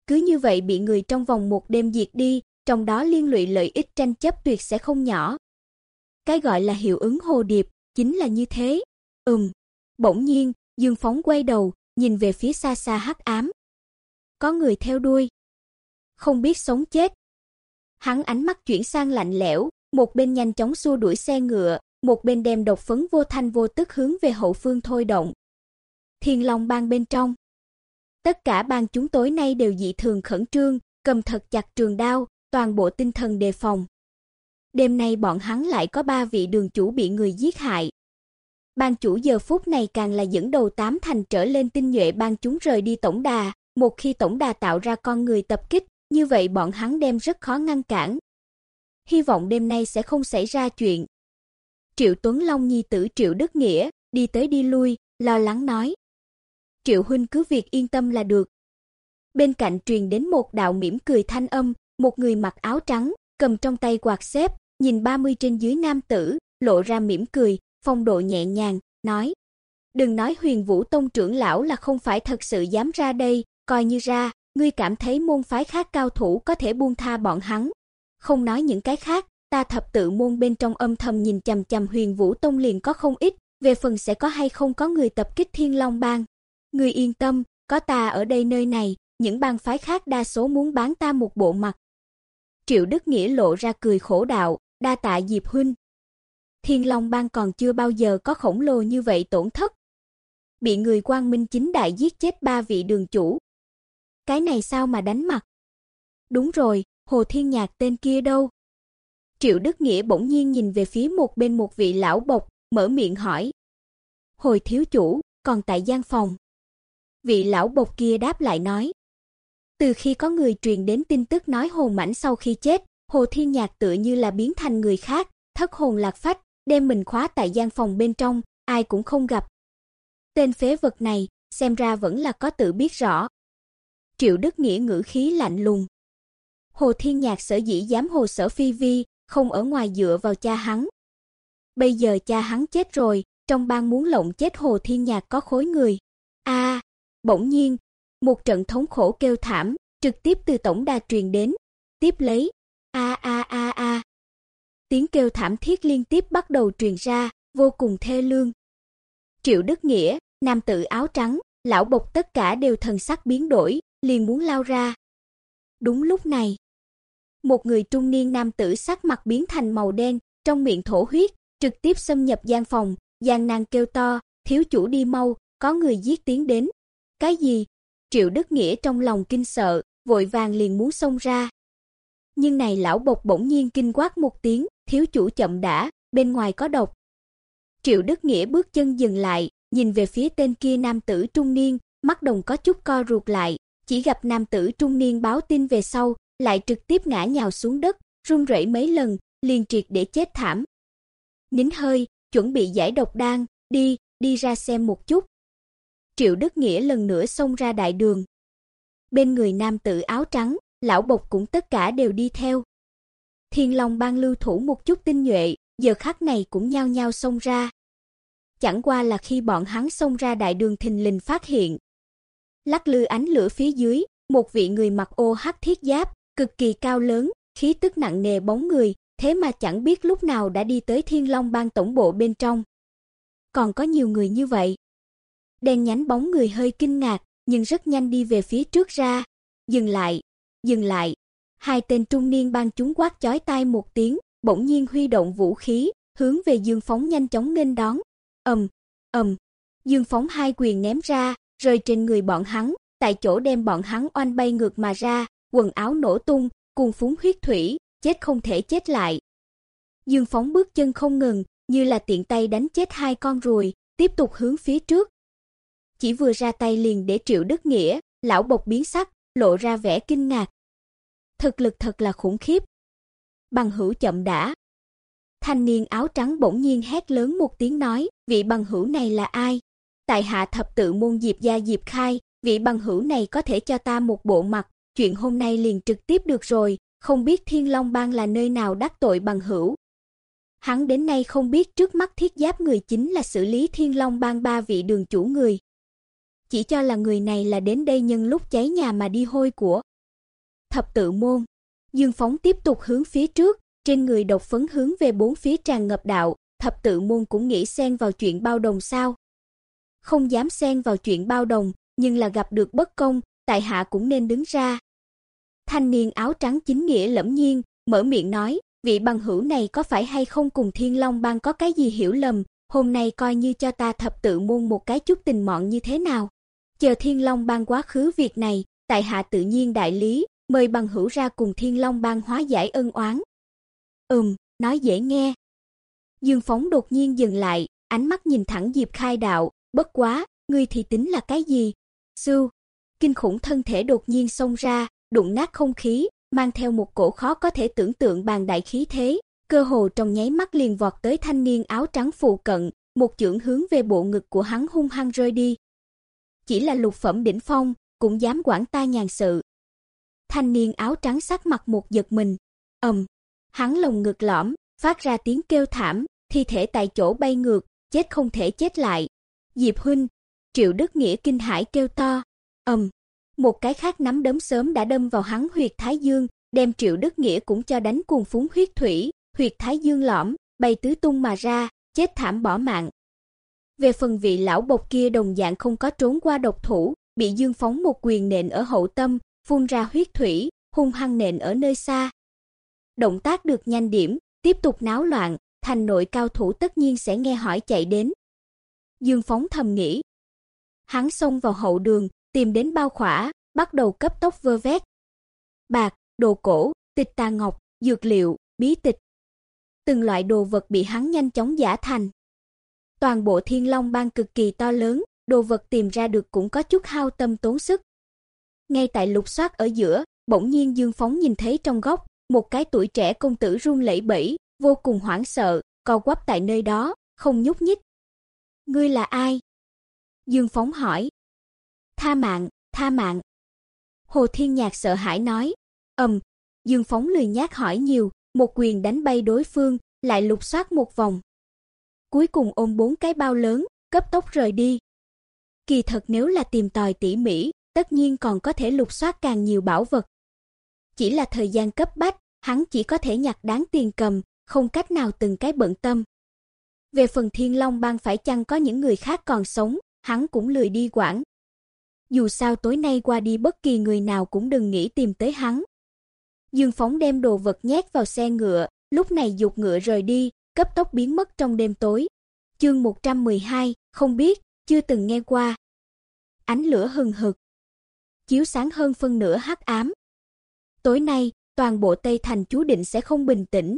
Cứ như vậy bị người trong vòng một đêm diệt đi, trong đó liên lụy lợi ích tranh chấp tuyệt sẽ không nhỏ. Cái gọi là hiệu ứng hồ điệp, chính là như thế. Ừm. Bỗng nhiên, Dương Phóng quay đầu, nhìn về phía xa xa hắc ám. Có người theo đuôi. Không biết sống chết. Hắn ánh mắt chuyển sang lạnh lẽo, một bên nhanh chóng xua đuổi xe ngựa, một bên đem độc phấn vô thanh vô tức hướng về hậu phương thôi động. Thiên Long bang bên trong. Tất cả bang chúng tối nay đều dị thường khẩn trương, cầm thật chặt trường đao, toàn bộ tinh thần đề phòng. Đêm nay bọn hắn lại có ba vị đường chủ bị người giết hại. bang chủ giờ phút này càng là dẫn đầu tám thành trở lên tinh nhuệ bang chúng rời đi tổng đà, một khi tổng đà tạo ra con người tập kích, như vậy bọn hắn đem rất khó ngăn cản. Hy vọng đêm nay sẽ không xảy ra chuyện. Triệu Tuấn Long nhi tử Triệu Đức Nghĩa đi tới đi lui, lo lắng nói: "Triệu huynh cứ việc yên tâm là được." Bên cạnh truyền đến một đạo mỉm cười thanh âm, một người mặc áo trắng, cầm trong tay quạt xếp, nhìn 30 trên dưới nam tử, lộ ra mỉm cười, phong độ nhẹ nhàng, nói: "Đừng nói Huyền Vũ tông trưởng lão là không phải thật sự dám ra đây, coi như ra, ngươi cảm thấy môn phái khác cao thủ có thể buông tha bọn hắn. Không nói những cái khác, ta thập tự môn bên trong âm thầm nhìn chằm chằm Huyền Vũ tông liền có không ít, về phần sẽ có hay không có người tập kích Thiên Long bang. Ngươi yên tâm, có ta ở đây nơi này, những bang phái khác đa số muốn bán ta một bộ mặt." Triệu Đức Nghĩa lộ ra cười khổ đạo, đa tạ Diệp huynh. Thiên Long bang còn chưa bao giờ có khổng lồ như vậy tổn thất. Bị người Quang Minh chính đại giết chết ba vị đường chủ. Cái này sao mà đánh mặt? Đúng rồi, Hồ Thiên Nhạc tên kia đâu? Triệu Đức Nghĩa bỗng nhiên nhìn về phía một bên một vị lão bộc, mở miệng hỏi. Hồi thiếu chủ, còn tại gian phòng. Vị lão bộc kia đáp lại nói. Từ khi có người truyền đến tin tức nói Hồ Mãnh sau khi chết, Hồ Thiên Nhạc tựa như là biến thành người khác, thất hồn lạc phách, đem mình khóa tại gian phòng bên trong, ai cũng không gặp. Tên phế vật này, xem ra vẫn là có tự biết rõ. Triệu Đức Nghĩa ngữ khí lạnh lùng. Hồ Thiên Nhạc sở dĩ dám hồ sở phi vi, không ở ngoài dựa vào cha hắn. Bây giờ cha hắn chết rồi, trong bang muốn lộng chết Hồ Thiên Nhạc có khối người. A, bỗng nhiên, một trận thống khổ kêu thảm, trực tiếp từ tổng đà truyền đến, tiếp lấy a a a a. Tiếng kêu thảm thiết liên tiếp bắt đầu truyền ra, vô cùng thê lương. Triệu Đức Nghĩa, nam tử áo trắng, lão bộc tất cả đều thần sắc biến đổi, liền muốn lao ra. Đúng lúc này, một người trung niên nam tử sắc mặt biến thành màu đen, trong miệng thổ huyết, trực tiếp xâm nhập gian phòng, gian nan kêu to, "Thiếu chủ đi mau, có người giết tiến đến." "Cái gì?" Triệu Đức Nghĩa trong lòng kinh sợ, vội vàng liền muốn xông ra. Nhưng này lão bộc bỗng nhiên kinh quát một tiếng, "Thiếu chủ chậm đã, bên ngoài có độc." Triệu Đức Nghĩa bước chân dừng lại, nhìn về phía tên kia nam tử trung niên, mắt đồng có chút co rụt lại, chỉ gặp nam tử trung niên báo tin về sau, lại trực tiếp ngã nhào xuống đất, run rẩy mấy lần, liền triệt để chết thảm. Nín hơi, chuẩn bị giải độc đan, đi, đi ra xem một chút. Triệu Đức Nghĩa lần nữa xông ra đại đường. Bên người nam tử áo trắng, lão bộc cũng tất cả đều đi theo. Thiên Long bang lưu thủ một chút tinh nhuệ, giờ khắc này cũng nhao nhao xông ra. Chẳng qua là khi bọn hắn xông ra đại đường thình lình phát hiện. Lắc lư ánh lửa phía dưới, một vị người mặc ô hắc thiết giáp, cực kỳ cao lớn, khí tức nặng nề bóng người, thế mà chẳng biết lúc nào đã đi tới Thiên Long Bang tổng bộ bên trong. Còn có nhiều người như vậy. Đen nhánh bóng người hơi kinh ngạc, nhưng rất nhanh đi về phía trước ra. Dừng lại, dừng lại. Hai tên trung niên bang chúng quát chói tai một tiếng, bỗng nhiên huy động vũ khí, hướng về Dương Phóng nhanh chóng nghênh đón. Ầm, ầm. Dương Phóng hai quyền ném ra, rơi trên người bọn hắn, tại chỗ đem bọn hắn oanh bay ngược mà ra, quần áo nổ tung, cuồng phúng huyết thủy, chết không thể chết lại. Dương Phóng bước chân không ngừng, như là tiện tay đánh chết hai con ruồi, tiếp tục hướng phía trước. Chỉ vừa ra tay liền để Triệu Đức Nghĩa, lão bộc biến sắc, lộ ra vẻ kinh ngạc. Thực lực thật là khủng khiếp. Bằng hữu chậm đã. Thanh niên áo trắng bỗng nhiên hét lớn một tiếng nói, vị bằng hữu này là ai? Tại hạ thập tự môn Diệp gia Diệp Khai, vị bằng hữu này có thể cho ta một bộ mặt, chuyện hôm nay liền trực tiếp được rồi, không biết Thiên Long Bang là nơi nào đắc tội bằng hữu. Hắn đến nay không biết trước mắt thiết giáp người chính là xử lý Thiên Long Bang ba vị đường chủ người. Chỉ cho là người này là đến đây nhân lúc cháy nhà mà đi hôi của. Thập tự môn, Dương Phóng tiếp tục hướng phía trước, trên người độc phấn hướng về bốn phía tràn ngập đạo, thập tự môn cũng nghĩ xen vào chuyện bao đồng sao? Không dám xen vào chuyện bao đồng, nhưng là gặp được bất công, tại hạ cũng nên đứng ra. Thanh niên áo trắng chính nghĩa lẫm nhiên, mở miệng nói, vị bằng hữu này có phải hay không cùng Thiên Long bang có cái gì hiểu lầm, hôm nay coi như cho ta thập tự môn một cái chút tình mọn như thế nào. Chờ Thiên Long bang quá khứ việc này, tại hạ tự nhiên đại lý, mời bằng hữu ra cùng Thiên Long bang hóa giải ân oán. Ừm, nói dễ nghe. Dương Phóng đột nhiên dừng lại, ánh mắt nhìn thẳng Diệp Khai Đạo, bất quá, ngươi thì tính là cái gì? Sưu, kinh khủng thân thể đột nhiên xông ra, đụng nát không khí, mang theo một cổ khó có thể tưởng tượng bàn đại khí thế, cơ hồ trong nháy mắt liền vọt tới thanh niên áo trắng phụ cận, một chưởng hướng về bộ ngực của hắn hung hăng rơi đi. Chỉ là lục phẩm đỉnh phong, cũng dám quản ta nhàn sự. Thanh niên áo trắng sắc mặt một giật mình, ầm, hắn lồng ngực lõm, phát ra tiếng kêu thảm, thi thể tại chỗ bay ngược, chết không thể chết lại. Diệp huynh, Triệu Đức Nghĩa kinh hãi kêu to, ầm, một cái khác nắm đấm sớm đã đâm vào hắn huyệt thái dương, đem Triệu Đức Nghĩa cũng cho đánh cuồng phúng huyết thủy, huyệt thái dương lõm, bay tứ tung mà ra, chết thảm bỏ mạng. Về phần vị lão bộc kia đồng dạng không có trốn qua độc thủ, bị Dương phóng một quyền nện ở hậu tâm, phun ra huyết thủy, hung hăng nện ở nơi xa. Động tác được nhanh điểm, tiếp tục náo loạn, thành nội cao thủ tất nhiên sẽ nghe hỏi chạy đến. Dương phóng thầm nghĩ. Hắn xông vào hậu đường, tìm đến bao khỏa, bắt đầu cấp tốc vơ vét. Bạc, đồ cổ, tịch tà ngọc, dược liệu, bí tịch. Từng loại đồ vật bị hắn nhanh chóng giả thành. Toàn bộ Thiên Long bang cực kỳ to lớn, đồ vật tìm ra được cũng có chút hao tâm tốn sức. Ngay tại lục soát ở giữa, bỗng nhiên Dương Phóng nhìn thấy trong góc, một cái tuổi trẻ công tử run lẩy bẩy, vô cùng hoảng sợ, co quắp tại nơi đó, không nhúc nhích. "Ngươi là ai?" Dương Phóng hỏi. "Tha mạng, tha mạng." Hồ Thiên Nhạc sợ hãi nói. Ầm, Dương Phóng lười nhác hỏi nhiều, một quyền đánh bay đối phương, lại lục soát một vòng. Cuối cùng ôm bốn cái bao lớn, cấp tốc rời đi. Kỳ thật nếu là tìm tòi tỉ mỉ, tất nhiên còn có thể lục soát càng nhiều bảo vật. Chỉ là thời gian cấp bách, hắn chỉ có thể nhặt đáng tiền cầm, không cách nào từng cái bận tâm. Về phần Thiên Long bang phải chăng có những người khác còn sống, hắn cũng lười đi quản. Dù sao tối nay qua đi bất kỳ người nào cũng đừng nghĩ tìm tới hắn. Dương Phóng đem đồ vật nhét vào xe ngựa, lúc này dục ngựa rời đi, cấp tốc biến mất trong đêm tối. Chương 112, không biết, chưa từng nghe qua. Ánh lửa hừng hực, chiếu sáng hơn phân nửa hắc ám. Tối nay, toàn bộ Tây thành chú định sẽ không bình tĩnh.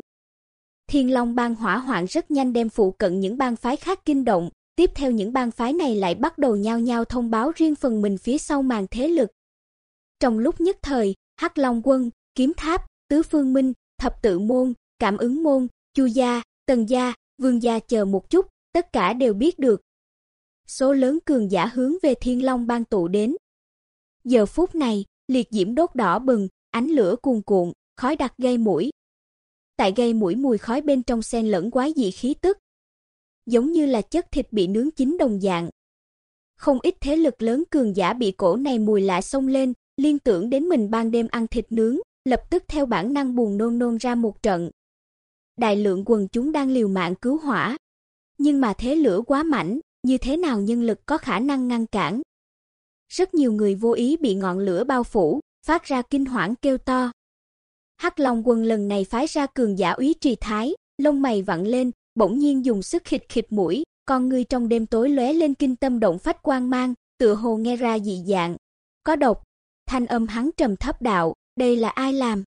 Thiên Long bang hỏa hoạn rất nhanh đem phụ cận những bang phái khác kinh động, tiếp theo những bang phái này lại bắt đầu nhao nhao thông báo riêng phần mình phía sau màn thế lực. Trong lúc nhất thời, Hắc Long quân, Kiếm Tháp, Tứ Phương Minh, Thập Tự môn, Cảm ứng môn, Chu gia, Tần gia, Vương gia chờ một chút, tất cả đều biết được. Số lớn cường giả hướng về Thiên Long bang tụ đến. Giờ phút này, liệt diễm đốt đỏ bừng, ánh lửa cuồn cuộn, khói đặc gây mũi. Tại gây mũi mùi khói bên trong xen lẫn quái dị khí tức, giống như là chất thịt bị nướng chín đồng dạng. Không ít thế lực lớn cường giả bị cổ này mùi lạ xông lên, liên tưởng đến mình ban đêm ăn thịt nướng, lập tức theo bản năng buồn nôn nôn ra một trận. đại lượng quần chúng đang liều mạng cứu hỏa. Nhưng mà thế lửa quá mạnh, như thế nào nhân lực có khả năng ngăn cản? Rất nhiều người vô ý bị ngọn lửa bao phủ, phát ra kinh hoảng kêu to. Hắc Long quân lần này phái ra cường giả úy trì thái, lông mày vặn lên, bỗng nhiên dùng sức khịt khịt mũi, con ngươi trong đêm tối lóe lên kinh tâm động phách quang mang, tựa hồ nghe ra dị dạng. Có độc. Thanh âm hắn trầm thấp đạo, đây là ai làm?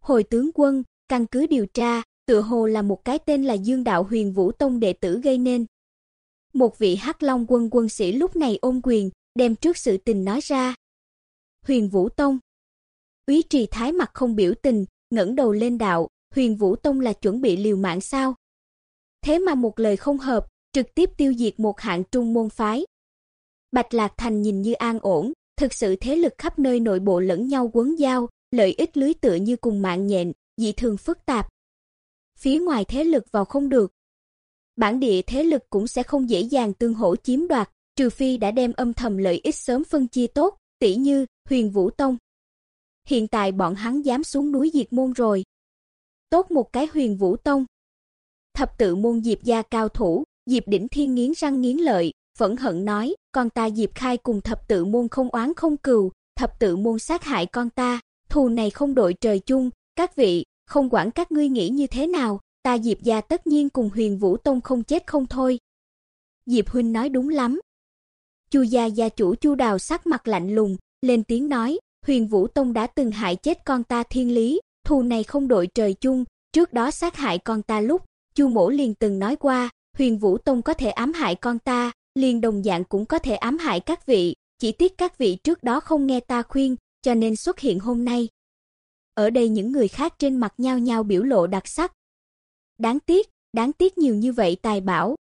Hồi tướng quân, căn cứ điều tra, tựa hồ là một cái tên là Dương Đạo Huyền Vũ Tông đệ tử gây nên. Một vị Hắc Long quân quân sĩ lúc này ôm quyền, đem trước sự tình nói ra. Huyền Vũ Tông. Úy Trì Thái mặt không biểu tình, ngẩng đầu lên đạo, Huyền Vũ Tông là chuẩn bị liều mạng sao? Thế mà một lời không hợp, trực tiếp tiêu diệt một hạng trung môn phái. Bạch Lạc Thành nhìn như an ổn, thực sự thế lực khắp nơi nội bộ lẫn nhau quấn giao, lợi ích lưới tựa như cùng mạng nhện, dị thường phức tạp. Phía ngoài thế lực vào không được. Bản địa thế lực cũng sẽ không dễ dàng tương hỗ chiếm đoạt, trừ phi đã đem âm thầm lợi ích sớm phân chia tốt, tỷ như Huyền Vũ Tông. Hiện tại bọn hắn dám xuống núi diệt môn rồi. Tốt một cái Huyền Vũ Tông. Thập tự môn Diệp gia cao thủ, Diệp Đỉnh Thiên nghiến răng nghiến lợi, phẫn hận nói, con ta Diệp Khai cùng thập tự môn không oán không cừu, thập tự môn sát hại con ta, thù này không đội trời chung, các vị, không quản các ngươi nghĩ như thế nào, ta Diệp gia tất nhiên cùng Huyền Vũ Tông không chết không thôi. Diệp huynh nói đúng lắm. Chu gia gia chủ Chu Đào sắc mặt lạnh lùng, lên tiếng nói, Huyền Vũ Tông đã từng hại chết con ta Thiên Lý, thù này không đội trời chung, trước đó sát hại con ta lúc, Chu Mỗ liền từng nói qua, Huyền Vũ Tông có thể ám hại con ta, liền đồng dạng cũng có thể ám hại các vị, chỉ tiếc các vị trước đó không nghe ta khuyên, cho nên xuất hiện hôm nay. Ở đây những người khác trên mặt nhau nhau biểu lộ đặc sắc. Đáng tiếc, đáng tiếc nhiều như vậy tài bảo.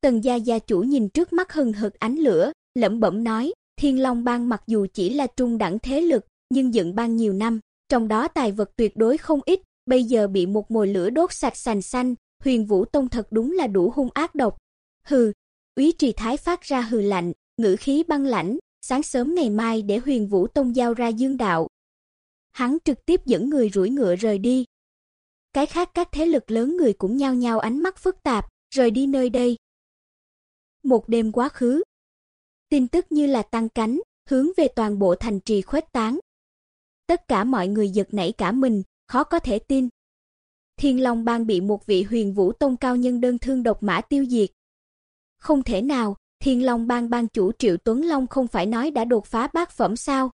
Tần gia gia chủ nhìn trước mắt hừng hực ánh lửa, lẩm bẩm nói, Thiên Long Bang mặc dù chỉ là trung đẳng thế lực, nhưng dựng bang nhiều năm, trong đó tài vật tuyệt đối không ít, bây giờ bị một mồi lửa đốt sạch sành xanh, Huyền Vũ Tông thật đúng là đủ hung ác độc. Hừ, Úy Trì Thái phát ra hừ lạnh, ngữ khí băng lãnh, sáng sớm ngày mai để Huyền Vũ Tông giao ra Dương đạo. Hắn trực tiếp dẫn người rủi ngựa rời đi. Cái khác các thế lực lớn người cũng nhao nhao ánh mắt phức tạp, rời đi nơi đây. Một đêm quá khứ, tin tức như là tăng cánh, hướng về toàn bộ thành trì khuếch tán. Tất cả mọi người giật nảy cả mình, khó có thể tin. Thiên Long Bang bị một vị Huyền Vũ Tông cao nhân đơn thương độc mã tiêu diệt. Không thể nào, Thiên Long Bang bang chủ Triệu Tuấn Long không phải nói đã đột phá bát phẩm sao?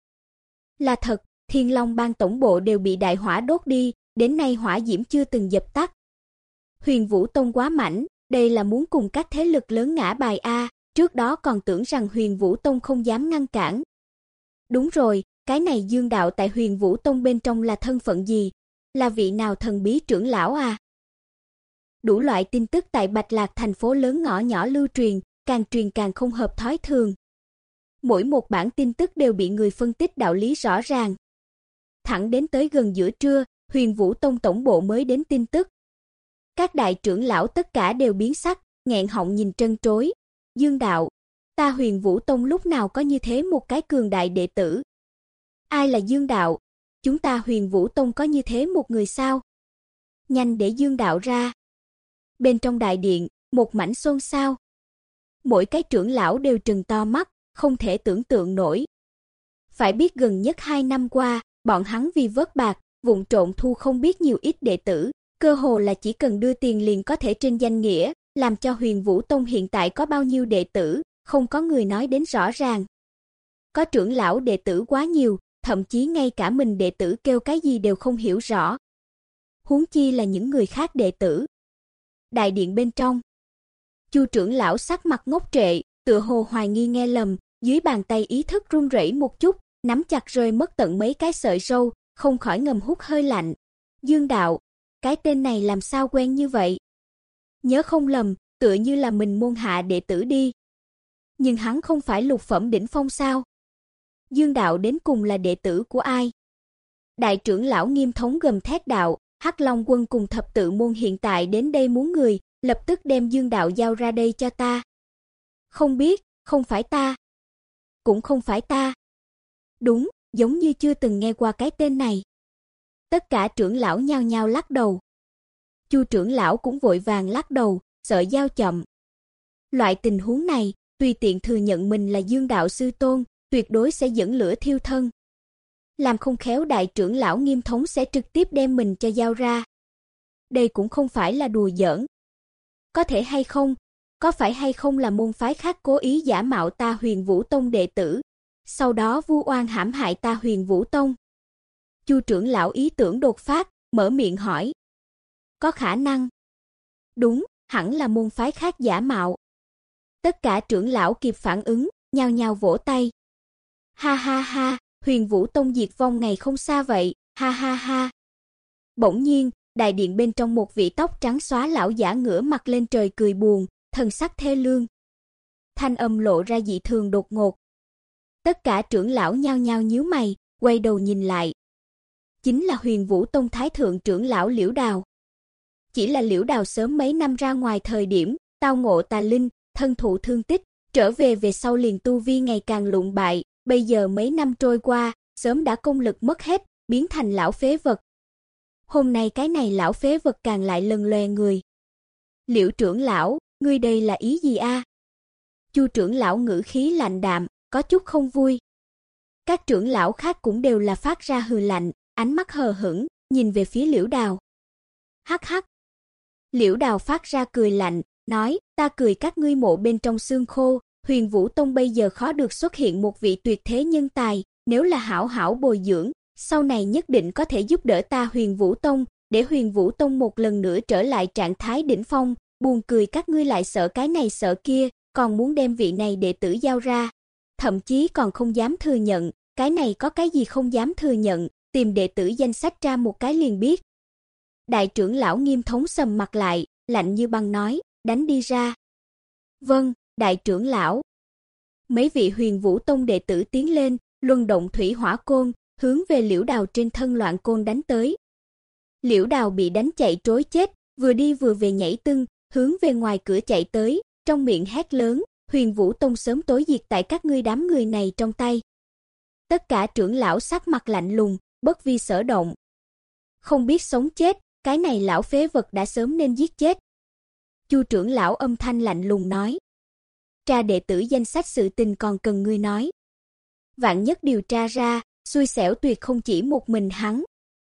Là thật, Thiên Long Bang tổng bộ đều bị đại hỏa đốt đi, đến nay hỏa diễm chưa từng dập tắt. Huyền Vũ Tông quá mạnh, đây là muốn cùng các thế lực lớn ngã bài a, trước đó còn tưởng rằng Huyền Vũ Tông không dám ngăn cản. Đúng rồi, cái này Dương đạo tại Huyền Vũ Tông bên trong là thân phận gì? Là vị nào thần bí trưởng lão à? Đủ loại tin tức tại Bạch Lạc thành phố lớn ngõ nhỏ lưu truyền, càng truyền càng không hợp thói thường. Mỗi một bản tin tức đều bị người phân tích đạo lý rõ ràng. Thẳng đến tới gần giữa trưa, Huyền Vũ Tông tổng bộ mới đến tin tức. Các đại trưởng lão tất cả đều biến sắc, nghẹn họng nhìn trân trối. Dương đạo, ta Huyền Vũ Tông lúc nào có như thế một cái cường đại đệ tử? Ai là Dương đạo? Chúng ta Huyền Vũ Tông có như thế một người sao? Nhanh để Dương đạo ra. Bên trong đại điện, một mảnh xôn xao. Mỗi cái trưởng lão đều trừng to mắt, không thể tưởng tượng nổi. Phải biết gần nhất hai năm qua, bọn hắn vì vớt bạc, vụng trộn thu không biết nhiều ít đệ tử, cơ hồ là chỉ cần đưa tiền liền có thể trên danh nghĩa, làm cho Huyền Vũ Tông hiện tại có bao nhiêu đệ tử, không có người nói đến rõ ràng. Có trưởng lão đệ tử quá nhiều, thậm chí ngay cả mình đệ tử kêu cái gì đều không hiểu rõ. Huống chi là những người khác đệ tử. Đại điện bên trong, Chu trưởng lão sắc mặt ngốc trệ, tựa hồ hoài nghi nghe lầm, dưới bàn tay ý thức run rẩy một chút, nắm chặt rơi mất tận mấy cái sợi râu, không khỏi ngầm hút hơi lạnh. Dương đạo, cái tên này làm sao quen như vậy? Nhớ không lầm, tựa như là mình môn hạ đệ tử đi. Nhưng hắn không phải lục phẩm đỉnh phong sao? Dương đạo đến cùng là đệ tử của ai? Đại trưởng lão nghiêm thống gầm thét đạo, Hắc Long quân cùng thập tự môn hiện tại đến đây muốn người, lập tức đem Dương đạo giao ra đây cho ta. Không biết, không phải ta. Cũng không phải ta. Đúng, giống như chưa từng nghe qua cái tên này. Tất cả trưởng lão nhao nhao lắc đầu. Chu trưởng lão cũng vội vàng lắc đầu, sợ giao chậm. Loại tình huống này, tùy tiện thừa nhận mình là Dương đạo sư tôn, tuyệt đối sẽ dẫn lửa thiêu thân. Làm không khéo đại trưởng lão Nghiêm thống sẽ trực tiếp đem mình cho giao ra. Đây cũng không phải là đùa giỡn. Có thể hay không, có phải hay không là môn phái khác cố ý giả mạo ta Huyền Vũ Tông đệ tử, sau đó vu oan hãm hại ta Huyền Vũ Tông? Chu trưởng lão ý tưởng đột phát, mở miệng hỏi. Có khả năng. Đúng, hẳn là môn phái khác giả mạo. Tất cả trưởng lão kịp phản ứng, nhao nhao vỗ tay. Ha ha ha, Huyền Vũ Tông diệt vong ngày không xa vậy, ha ha ha. Bỗng nhiên, đại điện bên trong một vị tóc trắng xóa lão giả ngửa mặt lên trời cười buồn, thần sắc thê lương. Thanh âm lộ ra dị thường đột ngột. Tất cả trưởng lão nhao nhao nhíu mày, quay đầu nhìn lại. Chính là Huyền Vũ Tông Thái thượng trưởng lão Liễu Đào. Chỉ là Liễu Đào sớm mấy năm ra ngoài thời điểm, tao ngộ tà linh, thân thụ thương tích, trở về về sau liền tu vi ngày càng lụng bại, bây giờ mấy năm trôi qua, sớm đã công lực mất hết, biến thành lão phế vật. Hôm nay cái này lão phế vật càng lại lần lòe người. Liễu trưởng lão, ngươi đây là ý gì a? Chu trưởng lão ngữ khí lạnh đạm, có chút không vui. Các trưởng lão khác cũng đều là phát ra hừ lạnh, ánh mắt hờ hững, nhìn về phía Liễu Đào. Hắc hắc. Liễu Đào phát ra cười lạnh, nói, ta cười các ngươi mộ bên trong xương khô, Huyền Vũ Tông bây giờ khó được xuất hiện một vị tuyệt thế nhân tài, nếu là hảo hảo bồi dưỡng, sau này nhất định có thể giúp đỡ ta Huyền Vũ Tông, để Huyền Vũ Tông một lần nữa trở lại trạng thái đỉnh phong, buồn cười các ngươi lại sợ cái này sợ kia, còn muốn đem vị này đệ tử giao ra, thậm chí còn không dám thừa nhận, cái này có cái gì không dám thừa nhận, tìm đệ tử danh sách ra một cái liền biết. Đại trưởng lão Nghiêm Thống sầm mặt lại, lạnh như băng nói, đánh đi ra. Vâng, đại trưởng lão. Mấy vị Huyền Vũ Tông đệ tử tiến lên, luân động thủy hỏa côn, hướng về Liễu Đào trên thân loạn côn đánh tới. Liễu Đào bị đánh chạy trối chết, vừa đi vừa về nhảy tưng, hướng về ngoài cửa chạy tới, trong miệng hét lớn, Huyền Vũ Tông sớm tối diệt tại các ngươi đám người này trong tay. Tất cả trưởng lão sắc mặt lạnh lùng, bất vi sở động. Không biết sống chết, cái này lão phế vật đã sớm nên giết chết. Chu trưởng lão âm thanh lạnh lùng nói. Tra đệ tử danh sách sự tình còn cần ngươi nói. Vạn nhất điều tra ra, xui xẻo tuyệt không chỉ một mình hắn.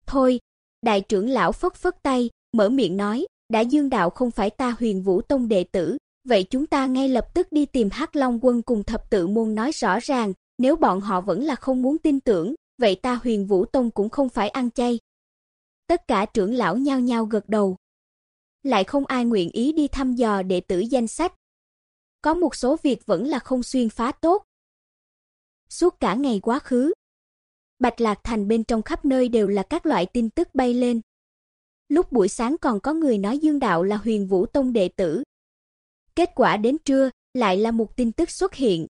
Thôi, đại trưởng lão phất phất tay, mở miệng nói, đã Dương đạo không phải ta Huyền Vũ Tông đệ tử, vậy chúng ta ngay lập tức đi tìm Hắc Long quân cùng thập tự môn nói rõ ràng, nếu bọn họ vẫn là không muốn tin tưởng, vậy ta Huyền Vũ Tông cũng không phải ăn chay. Tất cả trưởng lão nhao nhao gật đầu. Lại không ai nguyện ý đi thăm dò đệ tử danh sách. Có một số việc vẫn là không xuyên phá tốt. Suốt cả ngày quá khứ, Bạch Lạc Thành bên trong khắp nơi đều là các loại tin tức bay lên. Lúc buổi sáng còn có người nói Dương Đạo là Huyền Vũ Tông đệ tử. Kết quả đến trưa, lại là một tin tức xuất hiện.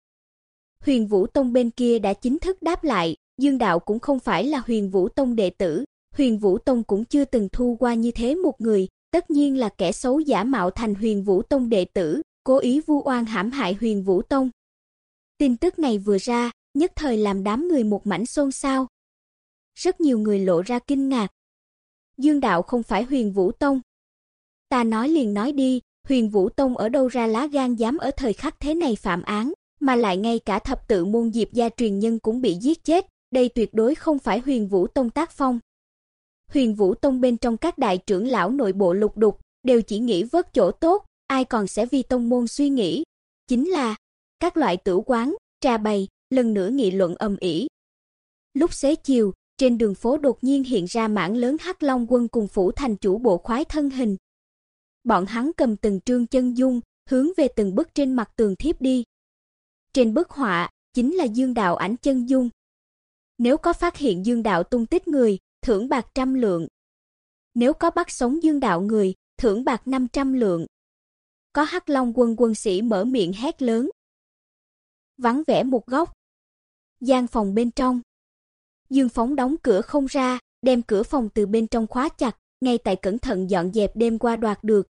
Huyền Vũ Tông bên kia đã chính thức đáp lại, Dương Đạo cũng không phải là Huyền Vũ Tông đệ tử, Huyền Vũ Tông cũng chưa từng thu qua như thế một người, tất nhiên là kẻ xấu giả mạo thành Huyền Vũ Tông đệ tử, cố ý vu oan hãm hại Huyền Vũ Tông. Tin tức này vừa ra, nhất thời làm đám người một mảnh xôn xao. Rất nhiều người lộ ra kinh ngạc, Dương đạo không phải Huyền Vũ Tông. Ta nói liền nói đi, Huyền Vũ Tông ở đâu ra lá gan dám ở thời khắc thế này phạm án, mà lại ngay cả thập tự môn Diệp gia truyền nhân cũng bị giết chết, đây tuyệt đối không phải Huyền Vũ Tông tác phong. Huyền Vũ Tông bên trong các đại trưởng lão nội bộ lục đục, đều chỉ nghĩ vớt chỗ tốt, ai còn sẽ vì tông môn suy nghĩ. Chính là các loại tử quán, trà bày, lần nữa nghị luận ầm ĩ. Lúc xế chiều, trên đường phố đột nhiên hiện ra mảng lớn Hắc Long quân cùng phủ thành chủ bộ khoái thân hình. Bọn hắn cầm từng trương chân dung, hướng về từng bức trên mặt tường thiếp đi. Trên bức họa chính là Dương Đạo ảnh chân dung. Nếu có phát hiện Dương Đạo tung tích người, thưởng bạc trăm lượng. Nếu có bắt sống Dương Đạo người, thưởng bạc 500 lượng. Có Hắc Long quân quân sĩ mở miệng hét lớn. Vắng vẻ một góc. Gian phòng bên trong, Dương Phóng đóng cửa không ra, đem cửa phòng từ bên trong khóa chặt, ngay tại cẩn thận dọn dẹp đêm qua đoạt được.